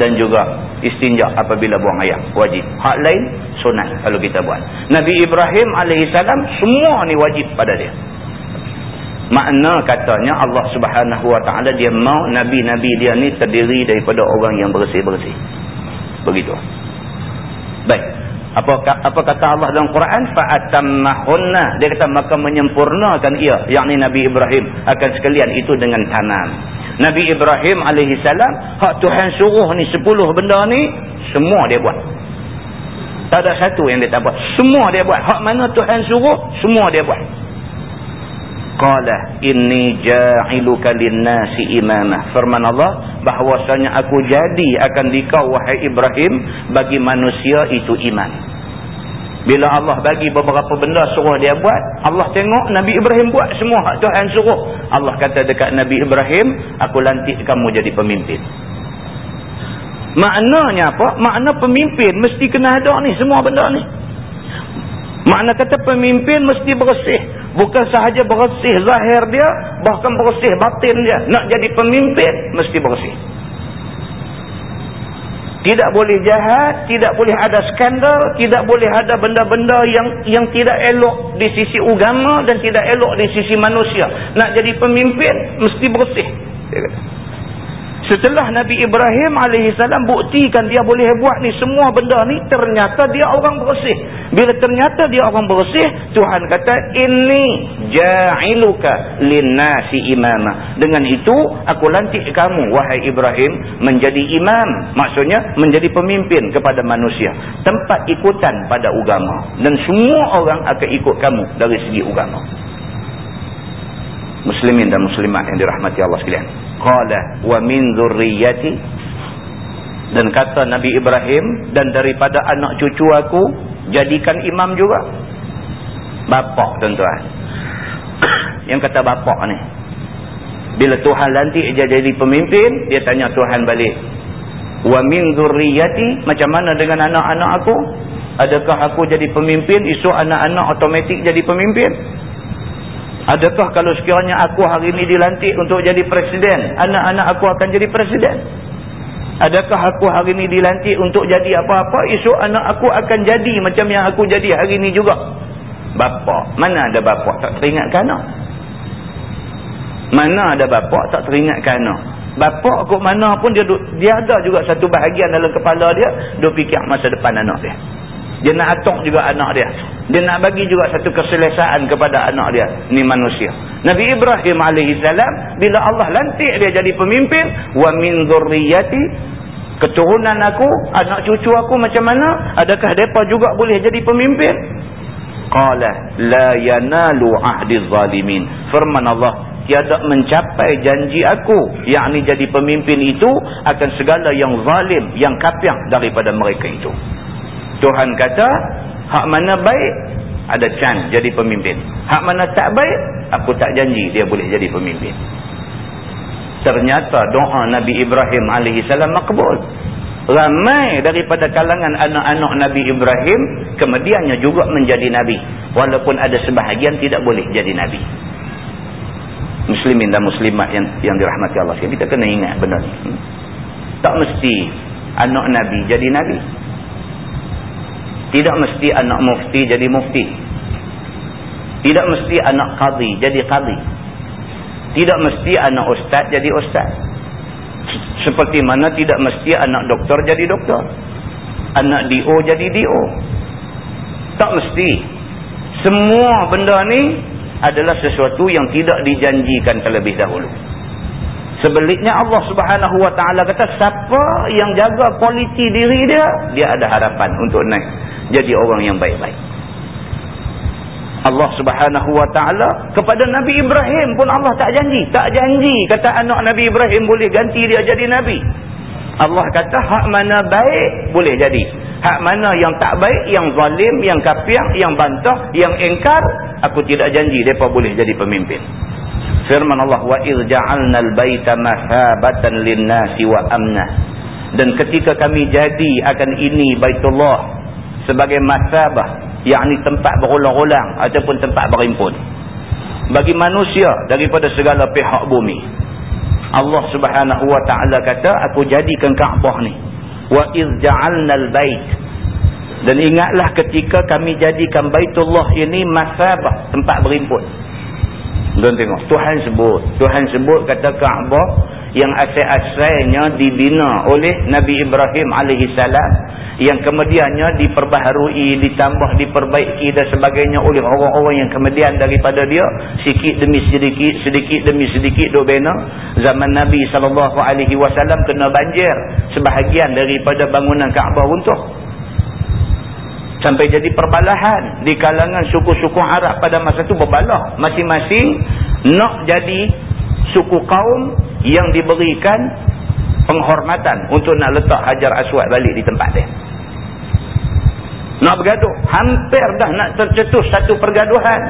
dan juga istinja apabila buang air wajib hak lain sunat kalau kita buat Nabi Ibrahim AS semua ni wajib pada dia makna katanya Allah subhanahu wa ta'ala dia mau Nabi-Nabi dia ni terdiri daripada orang yang bersih-bersih. Begitu. Baik. Apa apa kata Allah dalam Quran? Fa'atammahunna. Dia kata maka menyempurnakan ia yakni Nabi Ibrahim akan sekalian itu dengan tanam. Nabi Ibrahim AS hak Tuhan suruh ni 10 benda ni semua dia buat. Tak ada satu yang dia tak buat. Semua dia buat. Hak mana Tuhan suruh semua dia buat qala inni ja'iluka linnasi imamah firman Allah bahwasanya aku jadi akan dikau wahai Ibrahim bagi manusia itu iman bila Allah bagi beberapa benda suruh dia buat, Allah tengok Nabi Ibrahim buat semua hak Tuhan suruh. Allah kata dekat Nabi Ibrahim, aku lantik kamu jadi pemimpin. Maknanya apa? Makna pemimpin mesti kena ada ni semua benda ni. Makna kata pemimpin mesti bersih. Bukan sahaja bersih zahir dia, bahkan bersih batin dia. Nak jadi pemimpin mesti bersih. Tidak boleh jahat, tidak boleh ada skandal, tidak boleh ada benda-benda yang yang tidak elok di sisi agama dan tidak elok di sisi manusia. Nak jadi pemimpin mesti bersih. Setelah Nabi Ibrahim AS buktikan dia boleh buat ni semua benda ni, ternyata dia orang bersih. Bila ternyata dia orang bersih, Tuhan kata, Ini ja'iluka linnasi imama. Dengan itu, aku lantik kamu, wahai Ibrahim, menjadi imam. Maksudnya, menjadi pemimpin kepada manusia. Tempat ikutan pada agama. Dan semua orang akan ikut kamu dari segi agama. Muslimin dan muslimat yang dirahmati Allah sekalian qala wa min dzurriyyati dan kata Nabi Ibrahim dan daripada anak cucu aku jadikan imam juga. Bapak tuan-tuan. Yang kata bapak ni bila Tuhan lantik dia jadi pemimpin dia tanya Tuhan balik wa min dzurriyyati macam mana dengan anak-anak aku? Adakah aku jadi pemimpin? Esok anak-anak automatik jadi pemimpin Adakah kalau sekiranya aku hari ini dilantik untuk jadi presiden, anak-anak aku akan jadi presiden? Adakah aku hari ini dilantik untuk jadi apa-apa, esok anak aku akan jadi macam yang aku jadi hari ini juga? Bapa, mana ada bapa tak teringat kanak? Mana ada bapa tak teringat kanak? Bapa kok mana pun dia dia ada juga satu bahagian dalam kepala dia, dia fikir masa depan anak dia. Dia nak atok juga anak dia. Dia nak bagi juga satu keselesaan kepada anak dia. Ni manusia. Nabi Ibrahim AS. Bila Allah lantik dia jadi pemimpin. Wa min zurriyati. Keturunan aku. Anak cucu aku macam mana. Adakah mereka juga boleh jadi pemimpin? Qala. La yanalu ahdi zalimin. Firman Allah. Tiada mencapai janji aku. Yang ni jadi pemimpin itu. Akan segala yang zalim. Yang kapiang daripada mereka itu. Tuhan kata hak mana baik ada chance jadi pemimpin. Hak mana tak baik aku tak janji dia boleh jadi pemimpin. Ternyata doa Nabi Ibrahim AS makbul. Ramai daripada kalangan anak-anak Nabi Ibrahim kemudiannya juga menjadi Nabi. Walaupun ada sebahagian tidak boleh jadi Nabi. Muslimin dan muslimat yang yang dirahmati Allah. Kita kena ingat benda ni. Hmm? tak mesti anak Nabi jadi Nabi tidak mesti anak mufti jadi mufti. Tidak mesti anak qadhi jadi qadhi. Tidak mesti anak ustaz jadi ustaz. Seperti mana tidak mesti anak doktor jadi doktor. Anak DO jadi DO. Tak mesti. Semua benda ni adalah sesuatu yang tidak dijanjikan terlebih dahulu. Sebaliknya Allah subhanahu wa ta'ala kata siapa yang jaga kualiti diri dia, dia ada harapan untuk naik jadi orang yang baik-baik. Allah subhanahu wa ta'ala kepada Nabi Ibrahim pun Allah tak janji. Tak janji kata anak Nabi Ibrahim boleh ganti dia jadi Nabi. Allah kata hak mana baik boleh jadi. Hak mana yang tak baik, yang zalim, yang kafir, yang bantah, yang engkar, aku tidak janji mereka boleh jadi pemimpin firman Allah wa iz ja'alna al-baita mathabatan lin-nasi wa amna dan ketika kami jadi akan ini baitullah sebagai mathabah yakni tempat berulang-ulang ataupun tempat berimpun bagi manusia daripada segala pihak bumi Allah Subhanahu wa taala kata aku jadikan Kaabah ni wa iz ja'alna al-bait dan ingatlah ketika kami jadikan baitullah ini mathabah tempat berimpun Tuan tengok. Tuhan sebut. Tuhan sebut kata Kaabah yang asal-asalnya dibina oleh Nabi Ibrahim AS. Yang kemudiannya diperbaharui, ditambah, diperbaiki dan sebagainya oleh orang-orang yang kemudian daripada dia. Sikit demi sedikit, sedikit demi sedikit duk bina. Zaman Nabi SAW kena banjir. Sebahagian daripada bangunan Kaabah runtuh sampai jadi perbalahan di kalangan suku-suku Arab pada masa itu berbalah masing-masing nak jadi suku kaum yang diberikan penghormatan untuk nak letak hajar aswad balik di tempat dia. Nak bergaduh hampir dah nak tercetus satu pergaduhan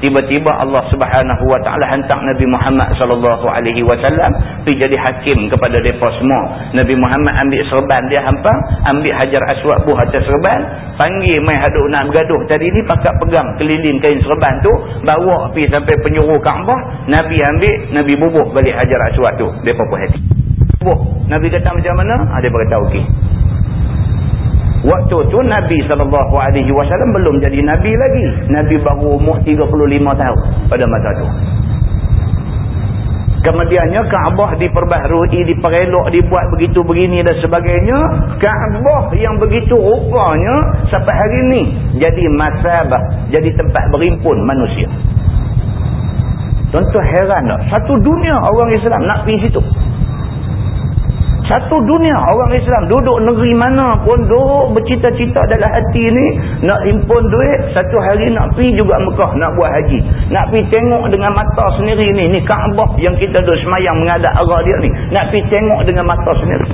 tiba-tiba Allah Subhanahu wa taala hantar Nabi Muhammad sallallahu alaihi wasallam pergi jadi hakim kepada depa semua. Nabi Muhammad ambil serban dia hampa, ambil hajar aswad buah atas serban, panggil mai haduk nak bergaduh tadi ni pakat pegang keliling kain serban tu, bawa pergi sampai penjuru Kaabah, Nabi ambil, Nabi bubuh balik hajar aswad tu. Depa puas hati. Bubuh. Nabi kata macam mana? Ha, dia berkata okey. Waktu tu Nabi SAW belum jadi Nabi lagi. Nabi baru umur 35 tahun pada masa tu. Kemudiannya Kaabah diperbaharui, diperelok, dibuat begitu begini dan sebagainya. Kaabah yang begitu rupanya sampai hari ini jadi masabah, jadi tempat berimpun manusia. Tentu heran tak? Satu dunia orang Islam nak pergi situ satu dunia orang Islam duduk negeri mana pun duduk bercita-cita dalam hati ni nak impun duit satu hari nak pi juga Mekah nak buat haji. Nak pi tengok dengan mata sendiri ni ni Kaabah yang kita duduk semayang mengadap arah dia ni. Nak pi tengok dengan mata sendiri.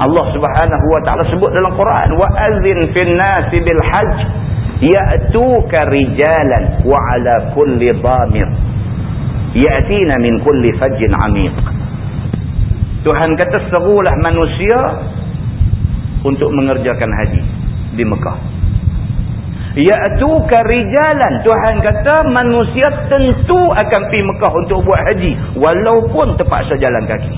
Allah Subhanahu wa taala sebut dalam Quran wa azin fil nas bil hajj ya'tuka rijalan wa ala kulli damir ya'tina min kulli fajjin amiq. Tuhan kata serulah manusia untuk mengerjakan haji di Mekah. Ya'tuka rijalan. Tuhan kata manusia tentu akan pergi Mekah untuk buat haji. Walaupun terpaksa jalan kaki.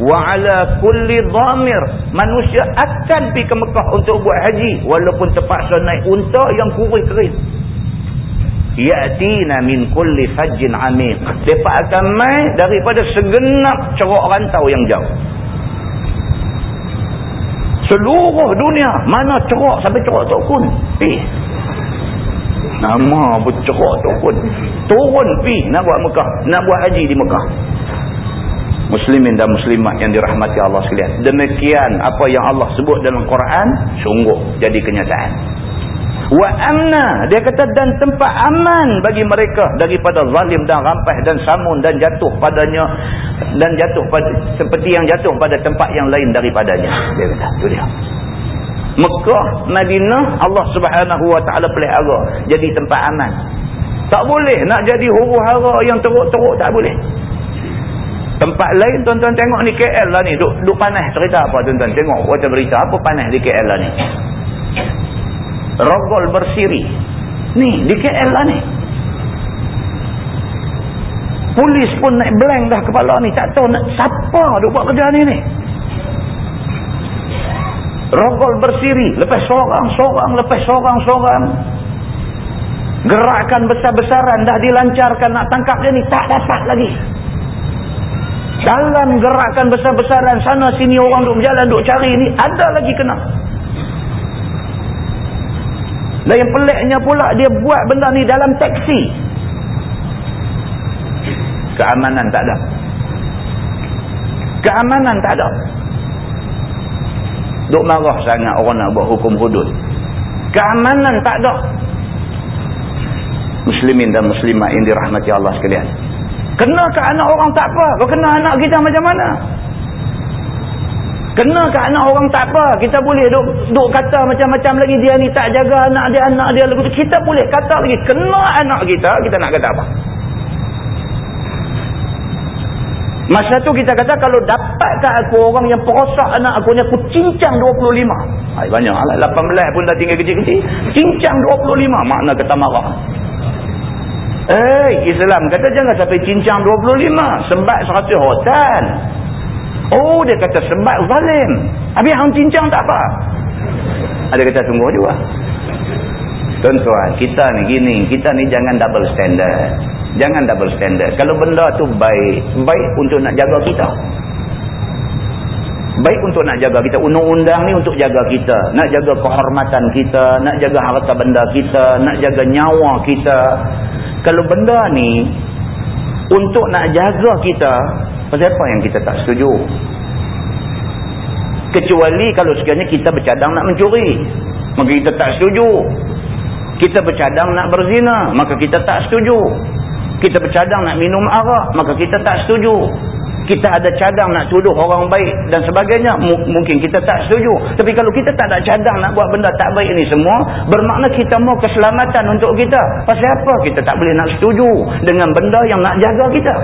Wa'ala kulli dhamir. Manusia akan pergi ke Mekah untuk buat haji. Walaupun terpaksa naik unta yang kurih kering yatina min kulli fajjin amiq. Depa akan mai daripada segenap cerok rantau yang jauh. Seluruh dunia mana cerok sampai cerok tokun pi. Nama bercerok tokun turun pi nak buat Mekah nak buat haji di Mekah. Muslimin dan muslimat yang dirahmati Allah sekalian. Demikian apa yang Allah sebut dalam Quran sungguh jadi kenyataan wa amna. Dia kata dan tempat aman bagi mereka daripada zalim dan rampas dan samun dan jatuh padanya dan jatuh pada seperti yang jatuh pada tempat yang lain daripadanya. Dia kata tu dia. Mekah Madinah Allah Subhanahu wa taala pelihara jadi tempat aman. Tak boleh nak jadi huru-hara yang teruk-teruk tak boleh. Tempat lain tuan-tuan tengok ni KL lah ni. Duk, duk panas cerita apa tuan-tuan? Tengok water berita apa panas di KL lah ni rogol bersiri ni di KL lah ni polis pun naik blank dah kepala ni tak tahu nak siapa duk buat kerja ni ni rogol bersiri lepas seorang seorang lepas seorang seorang Gerakan besar-besaran dah dilancarkan nak tangkap dia ni. Tak dapat lagi. Dalam gerakan besar-besaran sana sini orang duk berjalan duk cari ni. Ada lagi kena. Dan yang peliknya pula dia buat benda ni dalam teksi. Keamanan tak ada. Keamanan tak ada. Duk marah sangat orang nak buat hukum hudud. Keamanan tak ada. Muslimin dan muslimah yang dirahmati Allah sekalian. Kena ke anak orang tak apa? Kalau kena anak kita macam mana? Kena ke anak orang tak apa? Kita boleh duk, duk kata macam-macam lagi dia ni tak jaga anak dia, anak dia. Kita boleh kata lagi. Kena anak kita, kita nak kata apa? Masa tu kita kata kalau dapatkah aku orang yang perosak anak aku ni aku cincang 25. Hai banyak lah 18 pun dah tinggal kecil-kecil. Cincang 25 makna kata marah. Eh Islam kata jangan sampai cincang 25. Sembat 100 hotan. Oh dia kata sembat zalim. Habis hang cincang tak apa. Ada kata tunggu juga. Tuan-tuan kita ni gini. Kita ni jangan double standard. Jangan double standard. Kalau benda tu baik, baik untuk nak jaga kita. Baik untuk nak jaga kita. Undang-undang ni untuk jaga kita. Nak jaga kehormatan kita. Nak jaga harta benda kita. Nak jaga nyawa kita. Kalau benda ni untuk nak jaga kita, pasal apa yang kita tak setuju? Kecuali kalau sekiranya kita bercadang nak mencuri. Maka kita tak setuju. Kita bercadang nak berzina. Maka kita tak setuju kita bercadang nak minum arak maka kita tak setuju kita ada cadang nak tuduh orang baik dan sebagainya M mungkin kita tak setuju tapi kalau kita tak ada cadang nak buat benda tak baik ni semua bermakna kita mau keselamatan untuk kita pasal apa kita tak boleh nak setuju dengan benda yang nak jaga kita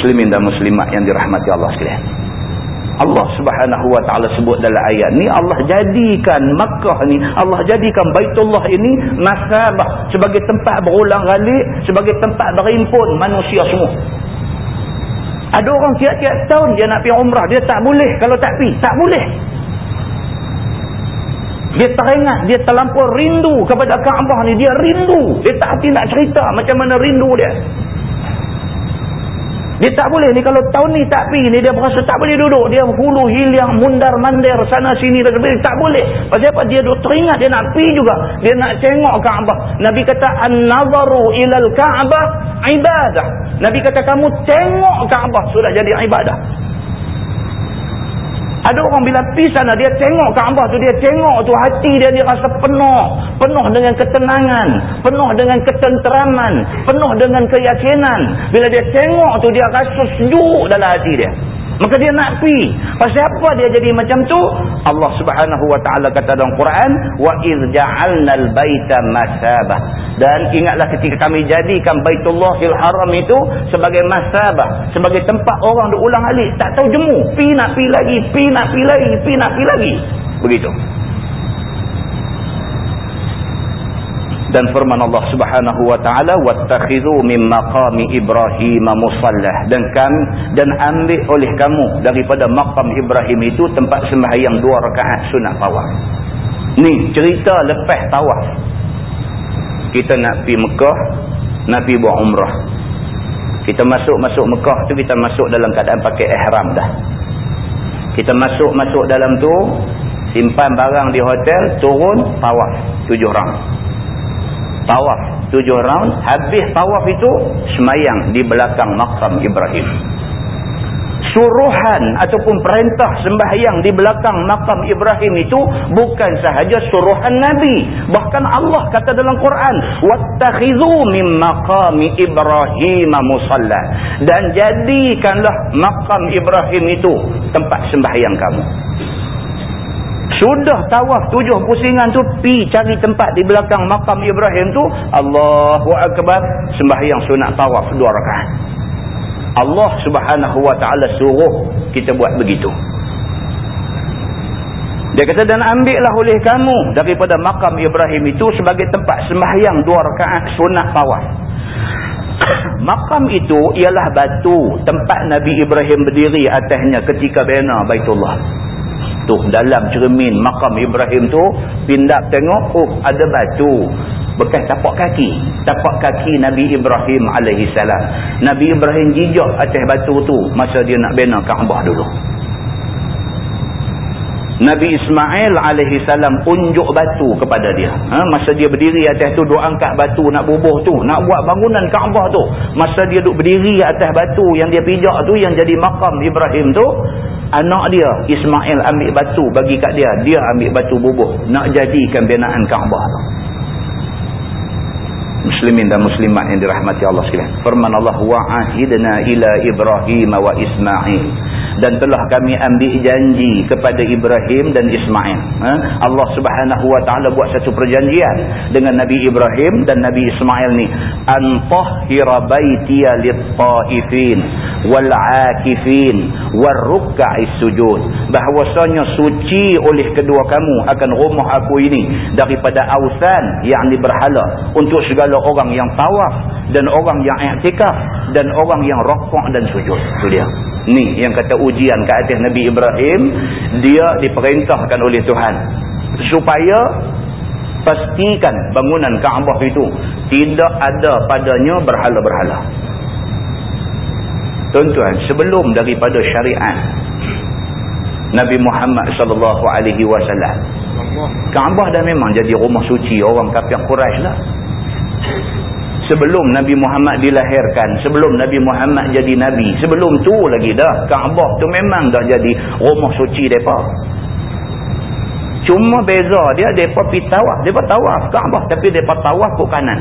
muslimin dan muslimat yang dirahmati Allah sekalian. Allah subhanahu wa ta'ala sebut dalam ayat ni Allah jadikan Makkah ni Allah jadikan Baitullah ini masabah sebagai tempat berulang galik sebagai tempat berimpun manusia semua. Ada orang tiap-tiap tahun dia nak pergi umrah dia tak boleh. Kalau tak pergi tak boleh. Dia teringat dia terlampau rindu kepada Kaabah ni. Dia rindu. Dia tak hati nak cerita macam mana rindu dia dia tak boleh ni kalau tahun ni tak pergi ni dia berasa tak boleh duduk. Dia hulu hilang mundar mandir sana sini sebagainya. Tak boleh. Pasal apa? Dia teringat dia nak pergi juga. Dia nak tengok Kaabah. Nabi kata an-nazaru ilal Kaabah ibadah. Nabi kata kamu tengok Kaabah sudah jadi ibadah. Ada orang bila pergi sana, dia tengok Kaabah tu, dia tengok tu hati dia ni rasa penuh. Penuh dengan ketenangan. Penuh dengan ketenteraman. Penuh dengan keyakinan. Bila dia tengok tu, dia rasa sejuk dalam hati dia. Maka dia nak pi. Pasal apa dia jadi macam tu? Allah Subhanahu wa taala kata dalam Quran, "Wa iz ja'alnal baita masabah." Dan ingatlah ketika kami jadikan Baitullahil Haram itu sebagai masabah, sebagai tempat orang berulang alik, tak tahu jemu, pi nak pi lagi, pi nak pi lagi, pi nak pi lagi. Begitu. Dan firman Allah Subhanahu wa taala wattakhidhu min maqami Ibrahim musallah dan kan dan ambil oleh kamu daripada makam Ibrahim itu tempat sembahyang dua rakaat sunat tawaf. Ni cerita lepas tawaf. Kita nak pi Mekah, nak pi buat umrah. Kita masuk-masuk Mekah tu kita masuk dalam keadaan pakai ihram dah. Kita masuk-masuk dalam tu simpan barang di hotel, turun tawaf tujuh round tawaf. Tujuh round habis tawaf itu semayang di belakang makam Ibrahim. Suruhan ataupun perintah sembahyang di belakang makam Ibrahim itu bukan sahaja suruhan Nabi. Bahkan Allah kata dalam Quran wattakhidhu min maqami Ibrahim musalla. Dan jadikanlah makam Ibrahim itu tempat sembahyang kamu sudah tawaf tujuh pusingan tu pi cari tempat di belakang makam Ibrahim tu Allahu akbar sembahyang sunat tawaf dua rakaat. Allah Subhanahu wa taala suruh kita buat begitu. Dia kata dan ambillah oleh kamu daripada makam Ibrahim itu sebagai tempat sembahyang dua rakaat sunat tawaf. makam itu ialah batu tempat Nabi Ibrahim berdiri atasnya ketika bina Baitullah tu dalam cermin makam Ibrahim tu pindap tengok oh ada batu bekas tapak kaki tapak kaki Nabi Ibrahim alaihi salam Nabi Ibrahim jijak atas batu tu masa dia nak bina Kaabah dulu Nabi Ismail alaihi salam unjuk batu kepada dia. Ha? masa dia berdiri atas tu duk angkat batu nak bubuh tu, nak buat bangunan Kaabah tu. Masa dia duk berdiri atas batu yang dia pijak tu yang jadi makam Ibrahim tu, anak dia Ismail ambil batu bagi kat dia, dia ambil batu bubuh nak jadikan binaan Kaabah muslimin dan muslimat yang dirahmati Allah sekalian. Firman Allah wa'ahidna ila Ibrahim wa Ismail dan telah kami ambil janji kepada Ibrahim dan Ismail. Ha? Allah Subhanahu wa taala buat satu perjanjian dengan Nabi Ibrahim dan Nabi Ismail ni antahhira baitiya lit-taifin wal-akifin war-ruk'is sujud. Bahwasanya suci oleh kedua kamu akan rumah aku ini daripada ausan yakni berhala untuk segala orang yang tawaf dan orang yang i'tikaf dan orang yang rokok dan sujud. Itu dia. Ni yang kata ujian ke atas Nabi Ibrahim, dia diperintahkan oleh Tuhan supaya pastikan bangunan Kaabah itu tidak ada padanya berhala-berhala. Tuan-tuan, sebelum daripada syariat Nabi Muhammad sallallahu alaihi wasallam Kaabah dah memang jadi rumah suci orang kafir Quraisy lah sebelum Nabi Muhammad dilahirkan sebelum Nabi Muhammad jadi Nabi sebelum tu lagi dah. Kaabah tu memang dah jadi rumah suci mereka cuma beza dia mereka pergi tawaf mereka tawaf Kaabah tapi mereka tawaf ke kanan.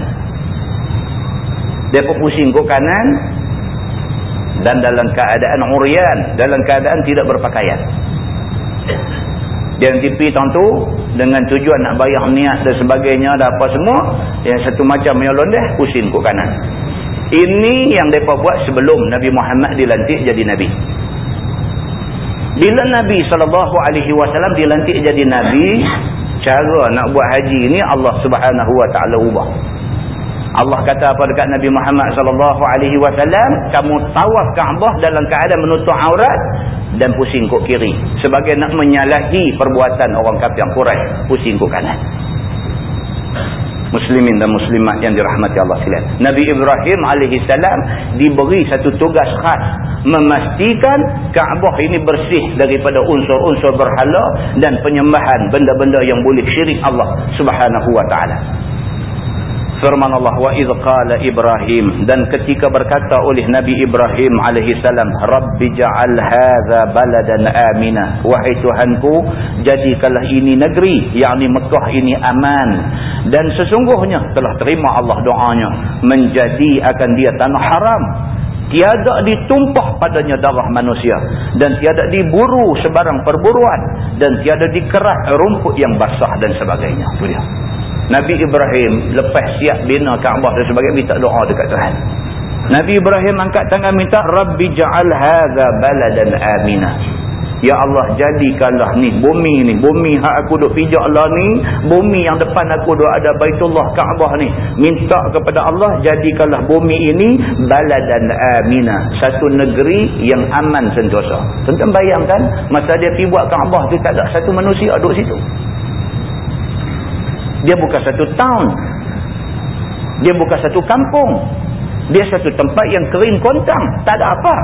Mereka pusing ke kanan dan dalam keadaan urian dalam keadaan tidak berpakaian dia nanti pergi tahun tu dengan tujuan nak bayar niat dan sebagainya dan apa semua yang satu macam yang londah pusing ke kanan. Ini yang mereka buat sebelum Nabi Muhammad dilantik jadi Nabi. Bila Nabi SAW dilantik jadi Nabi cara nak buat haji ini Allah subhanahu wa ta'ala ubah. Allah kata apa dekat Nabi Muhammad sallallahu alaihi wasallam, kamu tawaf Kaabah dalam keadaan menutup aurat dan pusing kok kiri sebagai nak menyalahi perbuatan orang kafir Quraisy, pusing kok kanan. Muslimin dan muslimat yang dirahmati Allah sekalian. Nabi Ibrahim alaihi salam diberi satu tugas khas memastikan Kaabah ini bersih daripada unsur-unsur berhala dan penyembahan benda-benda yang boleh syirik Allah Subhanahu wa taala firman Allah wa idh qala Ibrahim dan ketika berkata oleh Nabi Ibrahim alaihi salam rabbi ja'al hadza baladan amina. Wahai Tuhanku jadikanlah ini negeri yakni Mekah ini aman. Dan sesungguhnya telah terima Allah doanya menjadi akan dia tanah haram. Tiada ditumpah padanya darah manusia dan tiada diburu sebarang perburuan dan tiada dikerat rumput yang basah dan sebagainya. Itu dia Nabi Ibrahim lepas siap bina Kaabah dan sebagainya minta doa dekat Tuhan. Nabi Ibrahim angkat tangan minta Rabbi ja'al hadza baladan amina. Ya Allah jadikanlah ni bumi ni bumi hak aku duk pijak lah ni bumi yang depan aku duk ada Baitullah Kaabah ni minta kepada Allah jadikanlah bumi ini baladan amina satu negeri yang aman sentosa. Tentang bayangkan masa dia pergi buat Kaabah tu tak ada satu manusia duduk situ. Dia bukan satu town. Dia bukan satu kampung. Dia satu tempat yang kering kontang. Tak ada apa.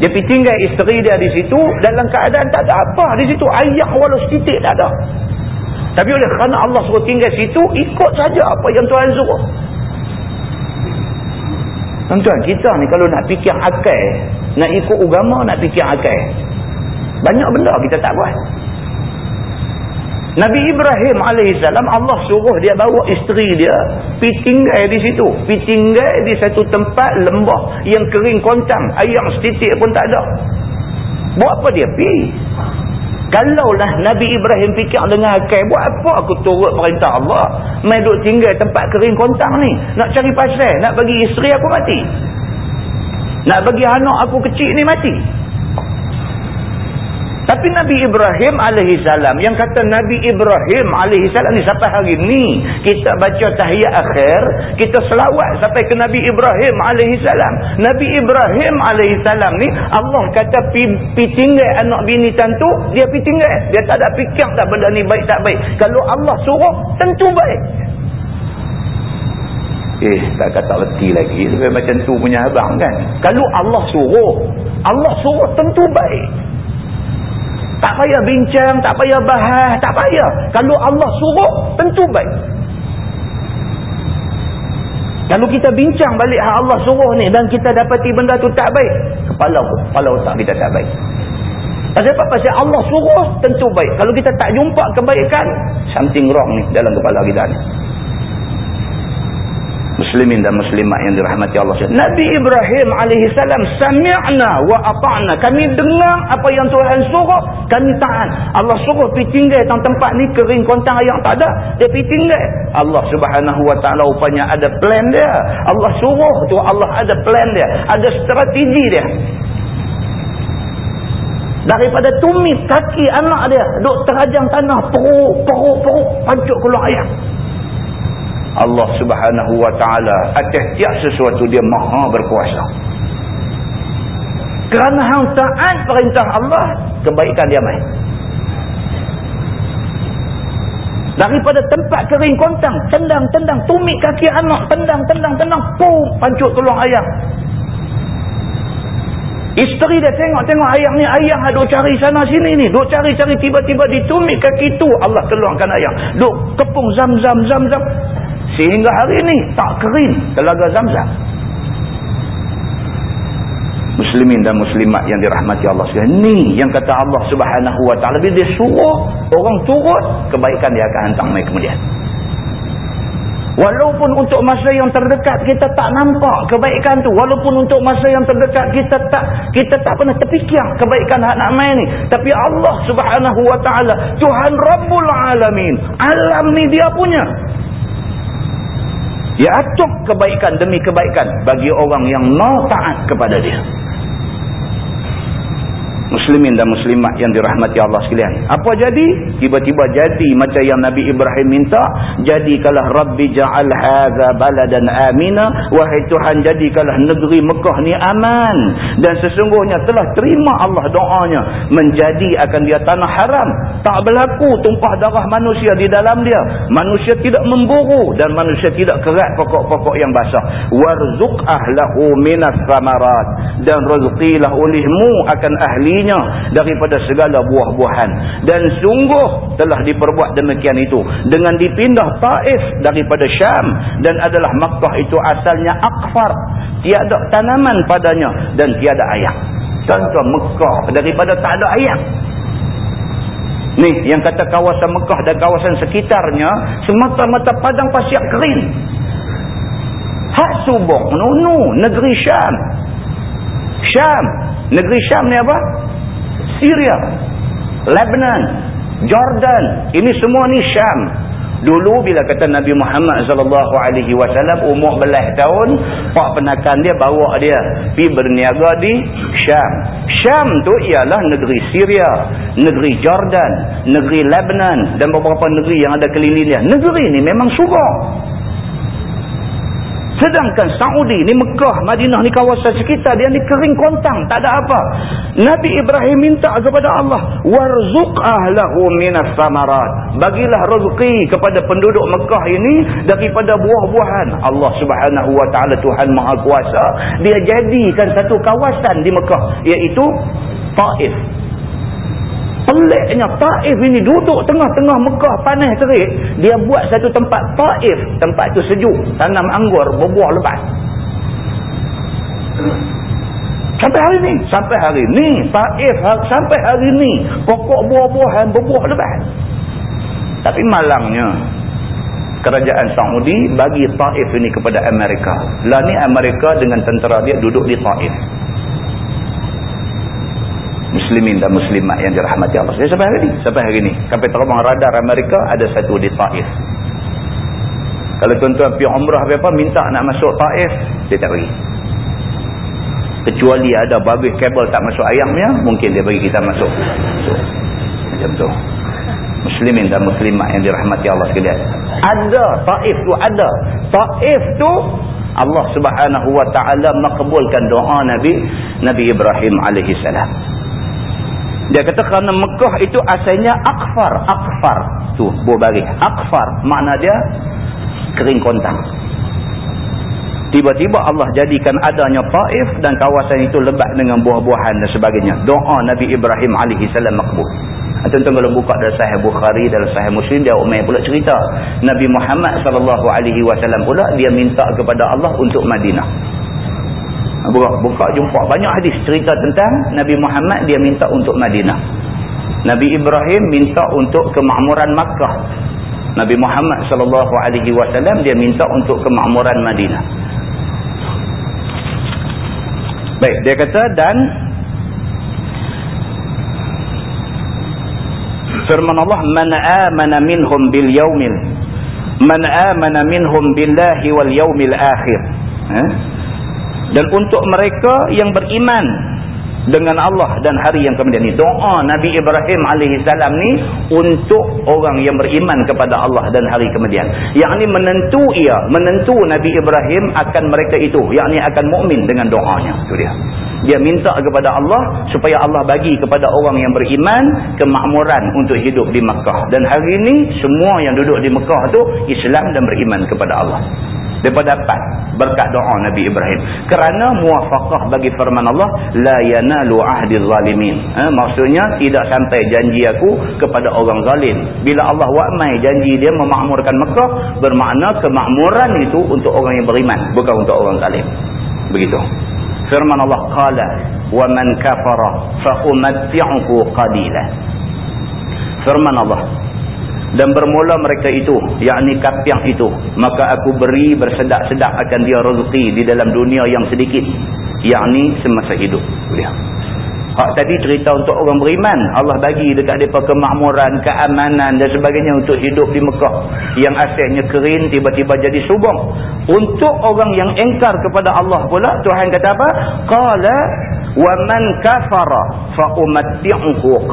Dia pergi tinggal isteri dia di situ dalam keadaan tak ada apa. Di situ ayah walau setitik tak ada. Tapi oleh kerana Allah suruh tinggal situ, ikut saja apa yang Tuhan suruh. Tuan-tuan, kita ni kalau nak fikir akal, nak ikut agama, nak fikir akal. Banyak benda kita tak buat. Nabi Ibrahim AS Allah suruh dia bawa isteri dia pergi tinggal di situ. Pergi tinggal di satu tempat lembah yang kering koncang ayam setitik pun tak ada. Buat apa dia? Pergi kalaulah Nabi Ibrahim fikir dengan akal buat apa aku turut perintah Allah? Main duduk tinggal tempat kering kontang ni. Nak cari pasal nak bagi isteri aku mati. Nak bagi anak aku kecil ni mati Tapi Nabi Ibrahim AS yang kata Nabi Ibrahim AS ni sampai hari ni kita baca tahiyat akhir, kita selawat sampai ke Nabi Ibrahim AS. Nabi Ibrahim AS ni Allah kata pi, pi tinggal anak bini tentu, dia pi tinggal. Dia tak ada fikir tak benda ni baik tak baik. Kalau Allah suruh, tentu baik. Eh, tak kata reti lagi. Sebab macam tu punya abang kan. Kalau Allah suruh, Allah suruh tentu baik. Tak payah bincang, tak payah bahas, tak payah. Kalau Allah suruh, tentu baik. Kalau kita bincang balik hak Allah suruh ni dan kita dapati benda tu tak baik, kepala kepala otak kita tak baik. Pasal apa? Pasal Allah suruh tentu baik. Kalau kita tak jumpa kebaikan, something wrong ni dalam kepala kita ni muslimin dan muslimat yang dirahmati Allah. Nabi Ibrahim AS sami'na wa ata'na. Kami dengar apa yang Tuhan suruh kami taat. Allah suruh pergi tinggal dalam tempat ni kering kontang yang tak ada dia pergi tinggal. Allah subhanahu wa ta'ala rupanya ada plan dia. Allah suruh tu Allah ada plan dia ada strategi dia. Daripada tumit kaki anak dia duk terajang tanah peruk peruk peruk pancuk keluar ayam Allah subhanahu wa ta'ala atas tiap sesuatu dia maha berkuasa kerana hang taat perintah Allah kebaikan dia main daripada tempat kering kontang tendang tendang tumit kaki anak tendang tendang tendang pum pancuk tulang ayam Isteri dia tengok-tengok ayam ni, ayam duk cari sana sini ni. Duk cari-cari tiba-tiba ditumit kaki tu. Allah keluarkan ayam. Duk kepung zam-zam, zam-zam. Sehingga hari ini tak kering telaga zam-zam. Muslimin dan muslimat yang dirahmati Allah. Ni yang kata Allah subhanahu wa ta'ala. Dia suruh orang turut, kebaikan dia akan hantar mai kemudian. Walaupun untuk masa yang terdekat kita tak nampak kebaikan tu. Walaupun untuk masa yang terdekat kita tak kita tak pernah terfikir kebaikan hak nak main ni. Tapi Allah subhanahu wa ta'ala. Tuhan Rabbul Alamin. Alam ni dia punya. Dia atur kebaikan demi kebaikan bagi orang yang mau taat kepada dia muslimin dan muslimat yang dirahmati Allah sekalian. Apa jadi? Tiba-tiba jadi macam yang Nabi Ibrahim minta, jadikalah rabbi ja'al hadza baladan amina, wahai Tuhan jadikalah negeri Mekah ni aman. Dan sesungguhnya telah terima Allah doanya menjadi akan dia tanah haram. Tak berlaku tumpah darah manusia di dalam dia. Manusia tidak memburu dan manusia tidak kerat pokok-pokok yang basah. Warzuq ahlahu minas samarat dan rezekilah olehmu akan ahli darinya daripada segala buah-buahan. Dan sungguh telah diperbuat demikian itu. Dengan dipindah Taif daripada Syam. Dan adalah Makkah itu asalnya akfar. Tiada tanaman padanya dan tiada air contoh Mekah daripada tak ada air ni yang kata kawasan Mekah dan kawasan sekitarnya semata-mata padang pasir kering. Hak subuk nunu negeri Syam. Syam negeri Syam ni apa Syria, Lebanon, Jordan, ini semua ni Syam. Dulu bila kata Nabi Muhammad sallallahu alaihi wasallam umur belah tahun, pak penakan dia bawa dia pi berniaga di Syam. Syam tu ialah negeri Syria, negeri Jordan, negeri Lebanon dan beberapa negeri yang ada keliling dia. Negeri ni memang surau. Sedangkan Saudi ni Mekah, Madinah ni kawasan sekitar dia ni kering kontang, tak ada apa. Nabi Ibrahim minta kepada Allah, warzuq ahlahu minas samarat. Bagilah rezeki kepada penduduk Mekah ini daripada buah-buahan. Allah Subhanahu wa taala Tuhan Maha Kuasa, dia jadikan satu kawasan di Mekah iaitu Taif. Peliknya Taif ini duduk tengah-tengah Mekah panas terik. Dia buat satu tempat Taif. Tempat itu sejuk. Tanam anggur berbuah lebat. Sampai hari ini. Sampai hari ini. Taif sampai hari ini. Pokok buah-buahan berbuah lebat. Tapi malangnya. Kerajaan Saudi bagi Taif ini kepada Amerika. Lah ni Amerika dengan tentera dia duduk di Taif muslimin dan muslimat yang dirahmati Allah. Saya sampai hari ini sampai hari ini sampai terbang radar Amerika ada satu di Taif. Kalau tuan-tuan pergi umrah apa minta nak masuk Taif dia tak pergi kecuali ada babih kabel tak masuk ayamnya mungkin dia bagi kita masuk. So, macam tu. Muslimin dan muslimah yang dirahmati Allah sekalian. Ada taif tu ada. Taif tu Allah subhanahu wa ta'ala makbulkan doa Nabi Nabi Ibrahim alaihi salam dia kata kerana Mekah itu asalnya akfar akfar tu buah akfar makna dia kering kontang Tiba-tiba Allah jadikan adanya Taif dan kawasan itu lebat dengan buah-buahan dan sebagainya. Doa Nabi Ibrahim alaihi salam makbul. Tentu kalau buka dalam sahih Bukhari dalam sahih Muslim dia umai pula cerita Nabi Muhammad wasallam pula dia minta kepada Allah untuk Madinah. Buka, buka jumpa banyak hadis cerita tentang Nabi Muhammad dia minta untuk Madinah. Nabi Ibrahim minta untuk kemakmuran Makkah. Nabi Muhammad sallallahu alaihi wasallam dia minta untuk kemakmuran Madinah. Baik, dia kata dan firman Allah man amana minhum bil yaumil man amana minhum billahi wal yaumil akhir. Eh? Dan untuk mereka yang beriman dengan Allah dan hari yang kemudian ni doa Nabi Ibrahim alaihi salam ni untuk orang yang beriman kepada Allah dan hari kemudian. Yakni menentu ia menentu Nabi Ibrahim akan mereka itu. Yakni akan mukmin dengan doanya. Itu dia. Dia minta kepada Allah supaya Allah bagi kepada orang yang beriman kemakmuran untuk hidup di Mekah dan hari ini semua yang duduk di Mekah tu Islam dan beriman kepada Allah Mereka dapat berkat doa Nabi Ibrahim. Kerana muafakah bagi firman Allah, La yanalu ahdi zalimin. Ha, maksudnya, tidak sampai janji aku kepada orang zalim. Bila Allah wakmai janji dia memakmurkan Mekah, bermakna kemakmuran itu untuk orang yang beriman. Bukan untuk orang zalim. Begitu. Firman Allah, Qala, wa man kafara, fa'umatti'uhu qadilah. Firman Allah, dan bermula mereka itu yakni kapiang itu maka aku beri bersedak-sedak akan dia rezeki di dalam dunia yang sedikit yakni semasa hidup dia. Hak tadi cerita untuk orang beriman. Allah bagi dekat mereka kemakmuran keamanan dan sebagainya untuk hidup di Mekah. Yang asalnya kering tiba-tiba jadi subang. Untuk orang yang engkar kepada Allah pula Tuhan kata apa? Qala wa man kafara fa umatti'uhu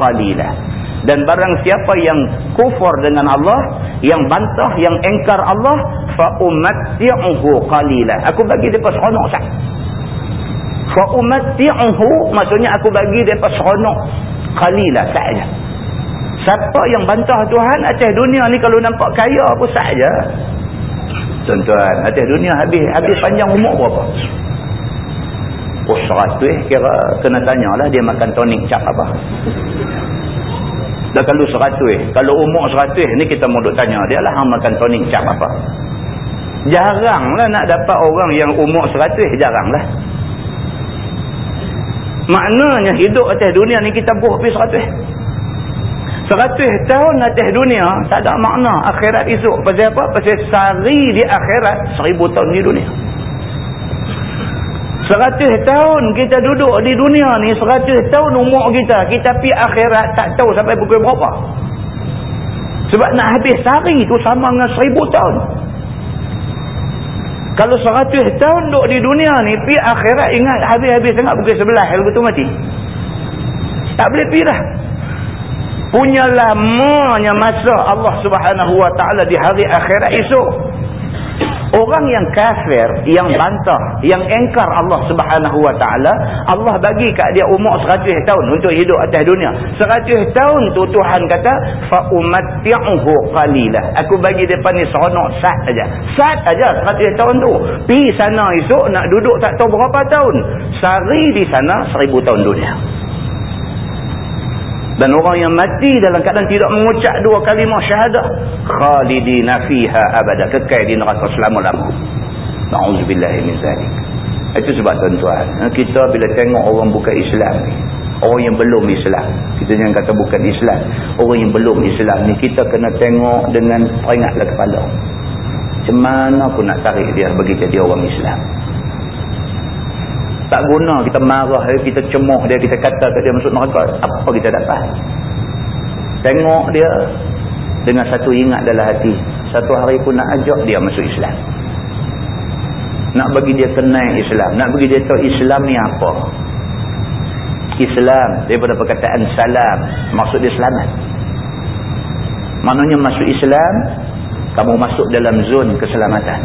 dan barang siapa yang kufur dengan Allah yang bantah yang engkar Allah fa umatti'uhu qalila. Aku bagi depa seronok sat fa umatti'uhu maksudnya aku bagi depa seronok qalila saja. Siapa yang bantah Tuhan atas dunia ni kalau nampak kaya apa saja? Tuan-tuan atas dunia habis habis panjang umur berapa? Oh seratus kira kena tanyalah dia makan tonik cap apa Dah kalau seratus. Kalau umur seratus ni kita mau tanya. Dia lah hang makan tonik cap apa. Jaranglah nak dapat orang yang umur seratus. Jaranglah. Maknanya hidup atas dunia ni kita buh pergi seratus. Seratus tahun atas dunia tak ada makna akhirat esok. Pasal apa? Pasal sehari di akhirat seribu tahun di dunia. Seratus tahun kita duduk di dunia ni, seratus tahun umur kita, kita pergi akhirat tak tahu sampai pukul berapa. Sebab nak habis sehari tu sama dengan seribu tahun. Kalau seratus tahun duduk di dunia ni, pergi akhirat ingat habis-habis sangat pukul sebelah, kalau tu mati. Tak boleh pergi dah. Punya lamanya masa Allah subhanahu wa ta'ala di hari akhirat esok. Orang yang kafir, yang bantah, yang engkar Allah subhanahu wa ta'ala, Allah bagi kat dia umur 100 tahun untuk hidup atas dunia. 100 tahun tu Tuhan kata, فَأُمَتِّعُهُ قَلِيلًا Aku bagi depan ni seronok sat aja. Sat aja 100 tahun tu. Pi sana esok nak duduk tak tahu berapa tahun. Sari di sana 1000 tahun dunia. Dan orang yang mati dalam keadaan tidak mengucap dua kalimah syahadah. Khalidina fiha abada. Kekal di neraka selama-lama. Na'udzubillahi min zalik. Itu sebab tuan-tuan. Kita bila tengok orang bukan Islam ni. Orang yang belum Islam. Kita jangan kata bukan Islam. Orang yang belum Islam ni. Kita kena tengok dengan peringatlah kepala. Macam mana aku nak tarik dia bagi jadi orang Islam. Tak guna kita marah dia, kita cemuh dia, kita kata ke dia masuk neraka. Apa kita dapat? Tengok dia dengan satu ingat dalam hati. Satu hari pun nak ajak dia masuk Islam. nak bagi dia kenal Islam nak bagi dia tahu Islam ni apa Islam daripada perkataan salam maksud dia selamat maknanya masuk Islam kamu masuk dalam zon keselamatan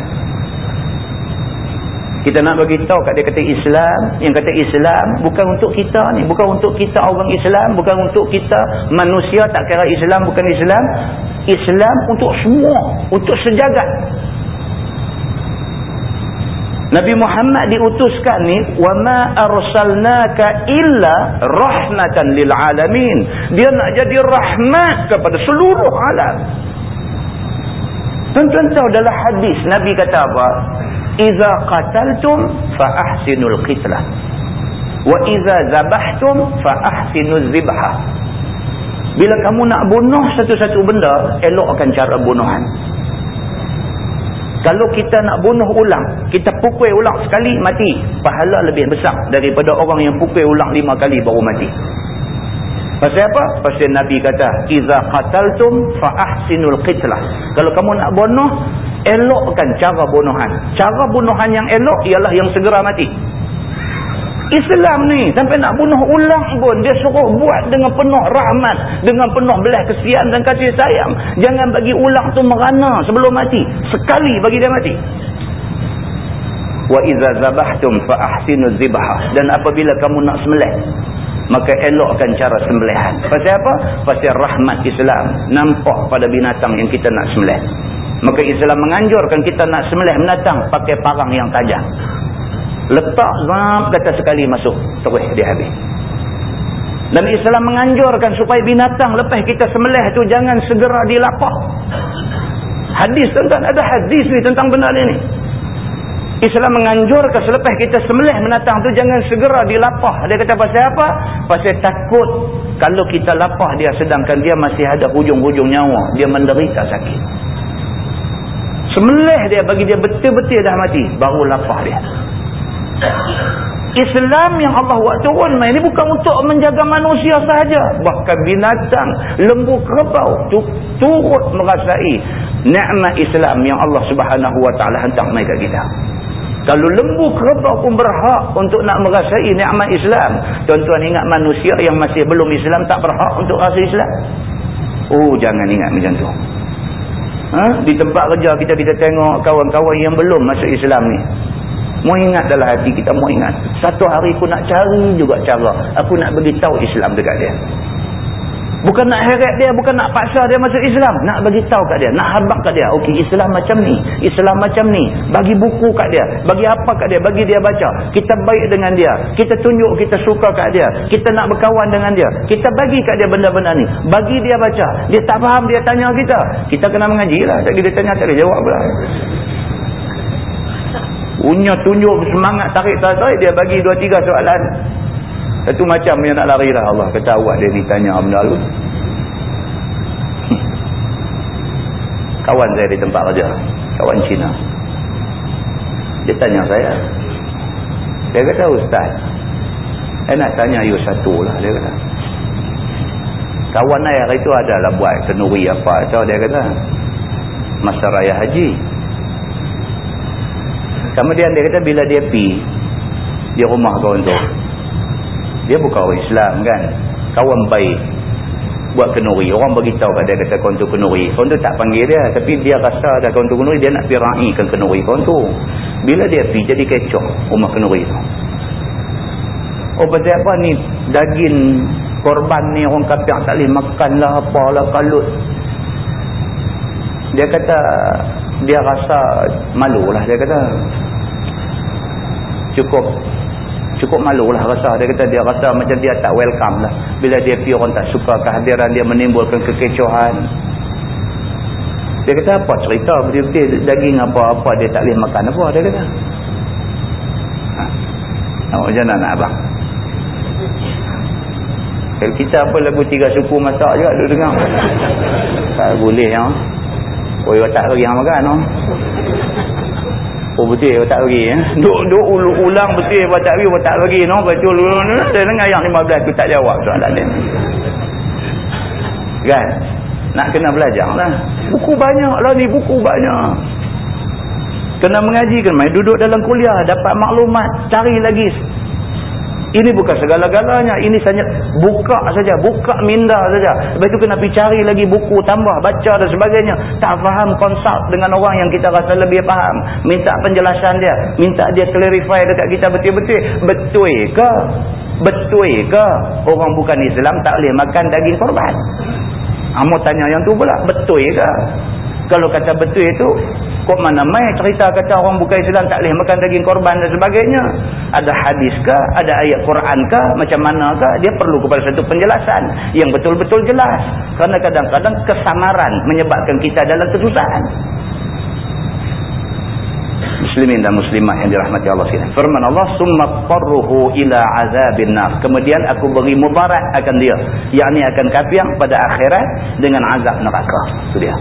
kita nak bagi tahu kat dia kata Islam. Yang kata Islam bukan untuk kita ni. Bukan untuk kita orang Islam. Bukan untuk kita manusia tak kira Islam bukan Islam. Islam untuk semua. Untuk sejagat. Nabi Muhammad diutuskan ni wama arsalnaka illa rahmatan lil alamin. Dia nak jadi rahmat kepada seluruh alam. Tuan-tuan tahu dalam hadis Nabi kata apa Iza qataltum fa ahsinul qitlah. Wa iza zabahtum fa ahsinuz zibha. Bila kamu nak bunuh satu-satu benda elokkan cara bunuhan. Kalau kita nak bunuh ulang kita pukul ulang sekali mati. Pahala lebih besar daripada orang yang pukul ulang lima kali baru mati Pasal apa? Pasal Nabi kata, "Iza qataltum fa ahsinul qitlah." Kalau kamu nak bunuh, elokkan cara bunuhan. Cara bunuhan yang elok ialah yang segera mati. Islam ni sampai nak bunuh ulang pun dia suruh buat dengan penuh rahmat, dengan penuh belah kesian dan kasih sayang. Jangan bagi ulang tu merana sebelum mati. Sekali bagi dia mati. Wa iza zabahtum fa ahsinuz zibha. Dan apabila kamu nak sembelih, maka elokkan cara sembelihan. Pasal apa? Pasal rahmat Islam nampak pada binatang yang kita nak sembelih. Maka Islam menganjurkan kita nak sembelih binatang pakai parang yang tajam. Letak zap kata sekali masuk, terus dia habis. Dan Islam menganjurkan supaya binatang lepas kita sembelih tu jangan segera dilapah. Hadis tuan-tuan ada hadis ni tentang benda ni. Islam menganjurkan selepas kita sembelih menatang tu jangan segera dilapah. Dia kata pasal apa? Pasal takut kalau kita lapah dia sedangkan dia masih ada hujung-hujung nyawa. Dia menderita sakit. Sembelih dia bagi dia betul-betul dah mati. Baru lapah dia. Islam yang Allah buat turun ini bukan untuk menjaga manusia sahaja. Bahkan binatang, lembu kerbau tu, turut merasai ni'mat Islam yang Allah subhanahu wa ta'ala hantar mereka kita. Kalau lembu kerbau pun berhak untuk nak merasai ni'mat Islam. Tuan-tuan ingat manusia yang masih belum Islam tak berhak untuk rasa Islam? Oh, jangan ingat macam tu. Ha? Di tempat kerja kita kita tengok kawan-kawan yang belum masuk Islam ni. Mau ingat dalam hati kita, mau ingat. Satu hari aku nak cari juga cara. Aku nak beritahu Islam dekat dia. Bukan nak heret dia, bukan nak paksa dia masuk Islam. Nak bagi tahu kat dia, nak habak kat dia. Okey, Islam macam ni. Islam macam ni. Bagi buku kat dia. Bagi apa kat dia, bagi dia baca. Kita baik dengan dia. Kita tunjuk kita suka kat dia. Kita nak berkawan dengan dia. Kita bagi kat dia benda-benda ni. Bagi dia baca. Dia tak faham, dia tanya kita. Kita kena mengaji lah. Tak dia tanya, tak ada jawab pula. Punya tunjuk semangat tarik-tarik, dia bagi dua tiga soalan. Itu macam yang nak lari lah Allah. Kata awak dia ditanya benda lu. Kawan saya di tempat kerja. Kawan Cina. Dia tanya saya. Dia kata Ustaz. Saya nak tanya you satu lah. Dia kata. Kawan saya itu adalah buat kenuri apa. So, dia kata. Masa raya haji. Kemudian dia kata bila dia pi di rumah kawan tu dia bukan orang Islam kan? Kawan baik. Buat kenuri. Orang beritahu kat dia kata kawan tu kenuri. Kawan tu tak panggil dia tapi dia rasa ada kawan tu kenuri dia nak pergi kan kenuri kawan tu. Bila dia pergi jadi kecoh rumah kenuri tu. Oh pasal apa ni? Daging korban ni orang kata tak boleh makan lah apalah kalut. Dia kata dia rasa malu lah dia kata. Cukup cukup malu lah rasa. Dia kata dia rasa macam dia tak welcome lah. Bila dia pergi orang tak suka kehadiran dia menimbulkan kekecohan. Dia kata apa cerita? Betul-betul daging apa-apa dia tak boleh makan apa? Dia kata. Ha. Oh, macam mana abang? Kalau kita apa lagu tiga suku masak juga duduk dengar. Tak boleh ya. Oh, tak bagi yang makan no? Oh betul tak ya. Duk duk ulang betul apa tak apa tak bagi no betul dengar yang 15 tu tak jawab soalan dia. Kan? Nak kena belajar lah. Buku banyak lah ni buku banyak. Kena mengaji kan main duduk dalam kuliah dapat maklumat, cari lagi ini bukan segala-galanya. Ini saja buka saja. Buka minda saja. Lepas itu kena pergi cari lagi buku tambah. Baca dan sebagainya. Tak faham konsult dengan orang yang kita rasa lebih faham. Minta penjelasan dia. Minta dia clarify dekat kita betul-betul. Betul ke? Betul ke? Orang bukan Islam tak boleh makan daging korban. Amo tanya yang tu pula. Betul ke? Kalau kata betul itu, kok mana mai cerita kata orang bukan Islam tak boleh makan daging korban dan sebagainya. Ada hadis ke? Ada ayat Quran ke? Macam mana ke? Dia perlu kepada satu penjelasan yang betul-betul jelas. Kerana kadang-kadang kesamaran menyebabkan kita dalam kesusahan. Muslimin dan muslimat yang dirahmati Allah sekalian. Firman Allah, "Summa qarruhu ila azabin nar." Kemudian aku beri mubarak akan dia, yakni akan kafir pada akhirat dengan azab neraka. Itu dia.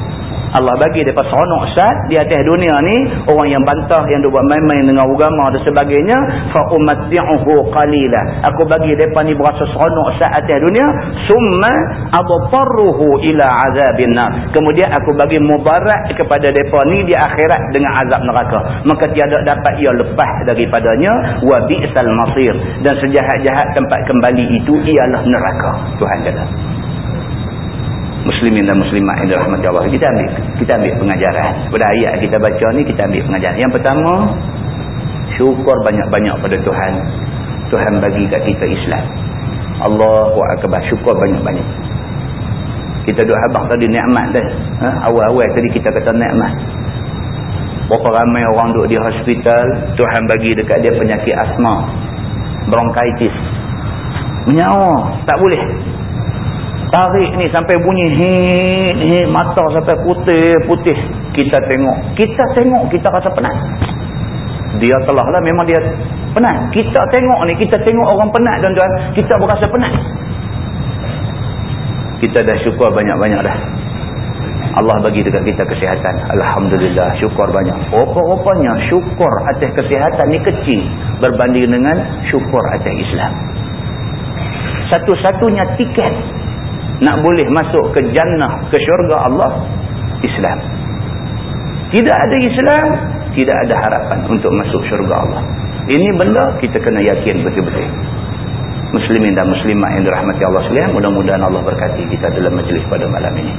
Allah bagi mereka seronok sat di atas dunia ni orang yang bantah yang buat main-main dengan agama dan sebagainya fa umatti'uhu qalila. Aku bagi mereka ni berasa seronok sat atas dunia summa adtarruhu ila azabin kemudian aku bagi mubarak kepada mereka ni di akhirat dengan azab neraka. Maka tiada dapat ia lepas daripadanya wa bi'sal masir. Dan sejahat-jahat tempat kembali itu ialah neraka. Tuhan kata muslimin dan muslimat yang dirahmati Allah. Kita ambil kita ambil pengajaran. Pada ayat kita baca ni kita ambil pengajaran. Yang pertama syukur banyak-banyak pada Tuhan. Tuhan bagi kat kita Islam. Allahu Akbar. Syukur banyak-banyak. Kita duduk habang tadi nikmat dah ha? awal-awal tadi kita kata nikmat. Berapa ramai orang duduk di hospital Tuhan bagi dekat dia penyakit asma. Bronchitis menyawa. Tak boleh tarik ni sampai bunyi hit, hit, mata sampai putih putih. Kita tengok. Kita tengok kita rasa penat. Dia telah lah memang dia penat. Kita tengok ni kita tengok orang penat tuan-tuan. Kita berasa penat. Kita dah syukur banyak-banyak dah. Allah bagi dekat kita kesihatan. Alhamdulillah syukur banyak. Rupa-rupanya syukur atas kesihatan ni kecil berbanding dengan syukur atas Islam. Satu-satunya tiket nak boleh masuk ke jannah ke syurga Allah? Islam. Tidak ada Islam tidak ada harapan untuk masuk syurga Allah. Ini benda kita kena yakin betul-betul. Muslimin dan muslimat yang dirahmati Allah sekalian mudah-mudahan Allah berkati kita dalam majlis pada malam ini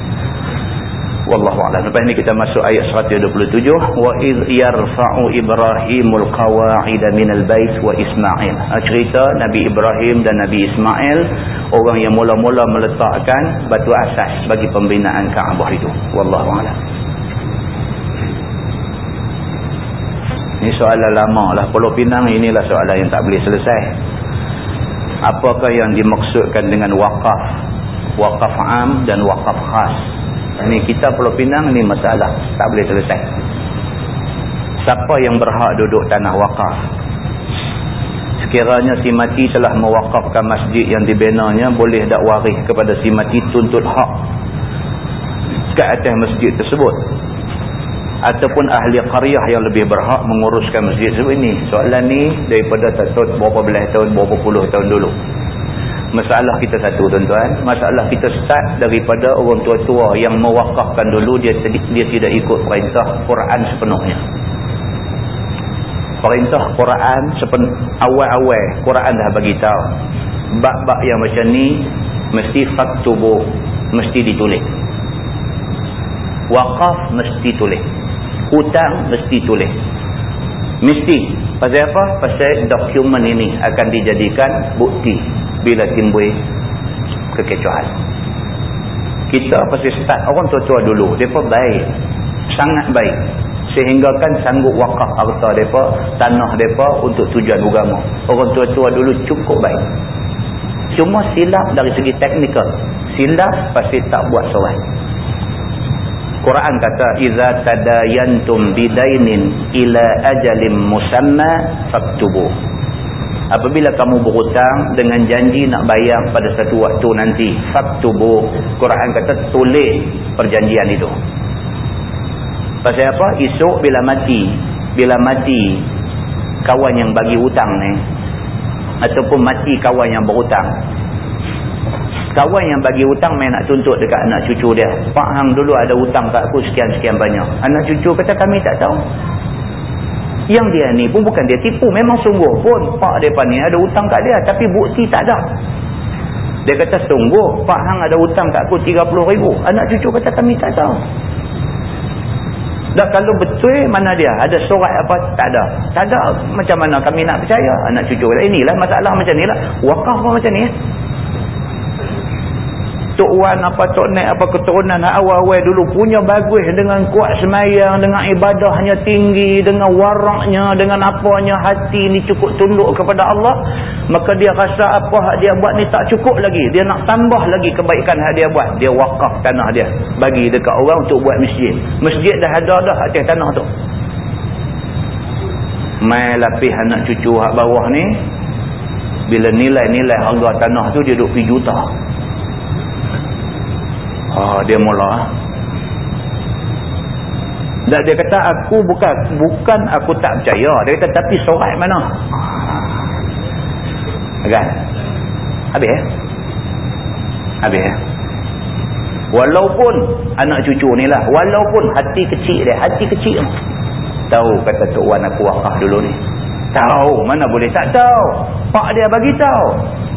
wallahu a'lam. Lepas ini kita masuk ayat 127 wa id yarfa'u ibrahimul qawa'id minal bait wa isma'il. Ha, cerita nabi ibrahim dan nabi ismail orang yang mula-mula meletakkan batu asas bagi pembinaan Kaabah itu. Wallahu a'lam. Ini soalan lama lah. Pulau Pinang inilah soalan yang tak boleh selesai. Apakah yang dimaksudkan dengan wakaf? Wakaf am dan wakaf khas ini kita Pulau Pinang ni masalah. Tak boleh selesai. Siapa yang berhak duduk tanah wakaf? Sekiranya si mati telah mewakafkan masjid yang dibinanya, boleh tak waris kepada si mati tuntut hak ke atas masjid tersebut? Ataupun ahli qaryah yang lebih berhak menguruskan masjid tersebut ini? Soalan ni daripada tak tahu berapa belah tahun, berapa puluh tahun dulu. Masalah kita satu tuan-tuan. Masalah kita start daripada orang tua-tua yang mewakafkan dulu dia dia tidak ikut perintah Quran sepenuhnya. Perintah Quran awal-awal Quran dah bagi tahu. Bab-bab yang macam ni mesti faktubuh, mesti ditulis. Wakaf mesti tulis. Hutang mesti tulis. Mesti. Pasal apa? Pasal dokumen ini akan dijadikan bukti bila timbul kekecohan. Kita pasti start orang tua-tua dulu mereka baik. Sangat baik. Sehingga kan sanggup wakaf harta mereka tanah mereka untuk tujuan agama. Orang tua-tua dulu cukup baik. Cuma silap dari segi teknikal. Silap pasti tak buat soal Quran kata iza tadayantum bidainin ila ajalin musamma faktubuh apabila kamu berhutang dengan janji nak bayar pada satu waktu nanti faktubu Quran kata tulis perjanjian itu. Pasal apa? Esok bila mati bila mati kawan yang bagi hutang ni ataupun mati kawan yang berhutang. Kawan yang bagi hutang main nak tuntut dekat anak cucu dia. Pak Hang dulu ada hutang kat aku sekian-sekian banyak. Anak cucu kata kami tak tahu yang dia ni pun bukan dia tipu memang sungguh. Pun pak dia ni ada hutang kat dia tapi bukti tak ada. Dia kata sungguh pak hang ada hutang kat aku 30 ribu. Anak cucu kata kami tak tahu. Dah kalau betul mana dia? Ada surat apa? Tak ada. Tak ada macam mana kami nak percaya. Anak cucu kata inilah masalah macam ni lah. Wakaf pun macam ni Tok Wan apa Tok Nek apa keturunan awal-awal dulu punya bagus dengan kuat semayang dengan ibadahnya tinggi dengan waraknya dengan apanya hati ni cukup tunduk kepada Allah maka dia rasa apa hak dia buat ni tak cukup lagi. Dia nak tambah lagi kebaikan hak dia buat. Dia wakaf tanah dia bagi dekat orang untuk buat masjid. Masjid dah ada dah atas tanah tu. Mai lapis anak cucu hak bawah ni bila nilai-nilai harga tanah tu dia duk pergi juta Ah dia mula. Dan dia kata aku bukan bukan aku tak percaya. Dia kata tapi surat mana? Kan? Habis ya? Habis ya? Walaupun anak cucu ni lah. Walaupun hati kecil dia. Hati kecil. Tahu kata Tok Wan aku wakaf dulu ni. Tahu. Mana boleh tak tahu. Pak dia bagi tahu.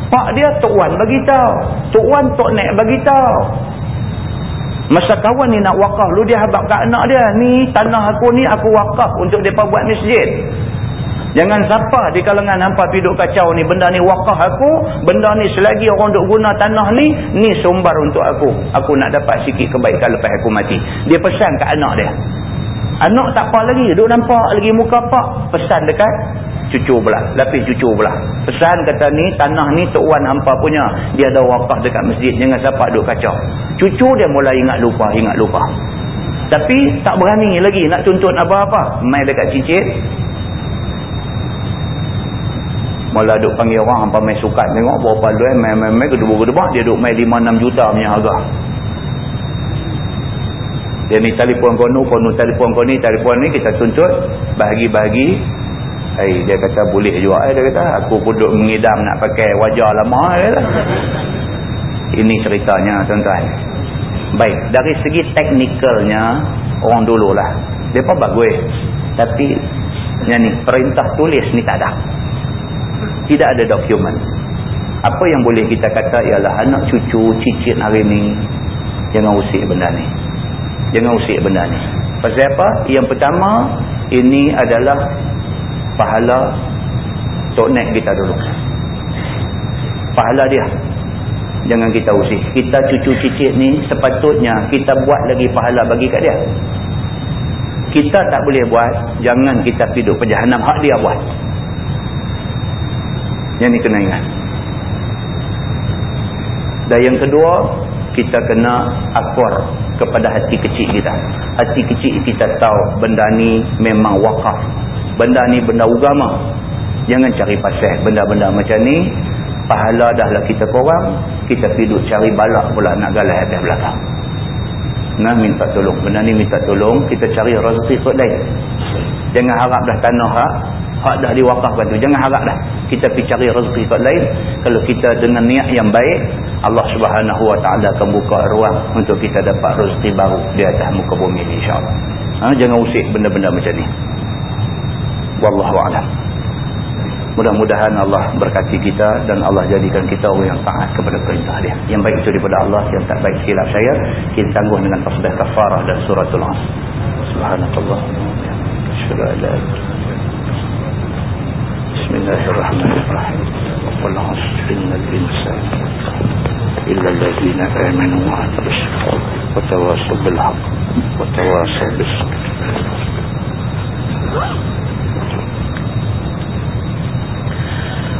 Pak dia Tok Wan bagi tahu. Tok Wan Tok Nek bagi tahu. Masa kawan ni nak wakaf, lu dia habak kat anak dia. Ni tanah aku ni aku wakaf untuk mereka buat masjid. Jangan siapa di kalangan hampa piduk kacau ni. Benda ni wakaf aku. Benda ni selagi orang duk guna tanah ni. Ni sumber untuk aku. Aku nak dapat sikit kebaikan lepas aku mati. Dia pesan kat anak dia. Anak tak apa lagi. Duk nampak lagi muka pak. Pesan dekat cucu pula. Lapis cucu pula. Pesan kata ni, tanah ni Tok Wan hampa punya. Dia ada wakaf dekat masjid. Jangan siapa duk kacau. Cucu dia mulai ingat lupa, ingat lupa. Tapi tak berani lagi nak tuntut apa-apa. Mai dekat cicit. Mula duk panggil orang hampa main sukat. Tengok berapa duit. Main-main-main kedua-kedua. Dia duk main 5-6 juta punya harga. Dia ni telefon kono, kono telefon kono ni, telefon ni kita tuntut. Bahagi-bahagi Hai, dia kata boleh juga. Eh, dia kata aku pun duduk mengidam nak pakai wajah lama. Kata. Ini ceritanya tuan-tuan. Baik, dari segi teknikalnya orang dulu lah. Pun bagus. Tapi ni, perintah tulis ni tak ada. Tidak ada dokumen. Apa yang boleh kita kata ialah anak cucu cicit hari ni jangan usik benda ni. Jangan usik benda ni. Pasal apa? Yang pertama, ini adalah pahala Tok Nek kita dulu. Pahala dia. Jangan kita usik. Kita cucu cicit ni sepatutnya kita buat lagi pahala bagi kat dia. Kita tak boleh buat. Jangan kita piduk perjalanan hak dia buat. Yang ni kena ingat. Dan yang kedua, kita kena akor kepada hati kecil kita. Hati kecil kita tahu benda ni memang wakaf benda ni benda agama. Jangan cari pasal benda-benda macam ni. Pahala dah lah kita korang. Kita piduk cari balak pula nak galai atas belakang. Nah minta tolong. Benda ni minta tolong. Kita cari rezeki kot lain. Jangan harap dah tanah hak hak dah diwakafkan tu jangan harap dah. Kita pergi cari rezeki kot lain. Kalau kita dengan niat yang baik Allah subhanahu wa ta'ala akan buka ruang untuk kita dapat rezeki baru di atas muka bumi insyaAllah ha? jangan usik benda-benda macam ni wallahu a'lam. Mudah-mudahan Allah berkati kita dan Allah jadikan kita orang yang taat kepada perintah dia. Yang baik itu daripada Allah yang tak baik silap saya. Kita tangguh dengan tasbih kafarah dan suratul as subhanallah. Bismillahirrahmanirrahim. Wal asr. Innal insana illa alladhina amanu wa amilus wa tawassaw bil haqq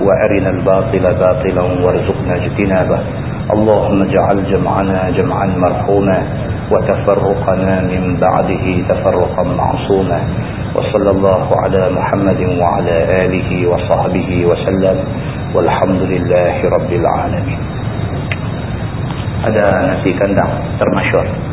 وأرنا الباطل باطلا وارزقنا اجتنابه. اللهم اجعل جمعنا جمعا مرحوما وتفرقنا من بعده تفرقا معصوما. وصلى الله على محمد وعلى آله وصحبه وسلم. والحمد لله رب العالمين. Ada nasi kandang termasyur.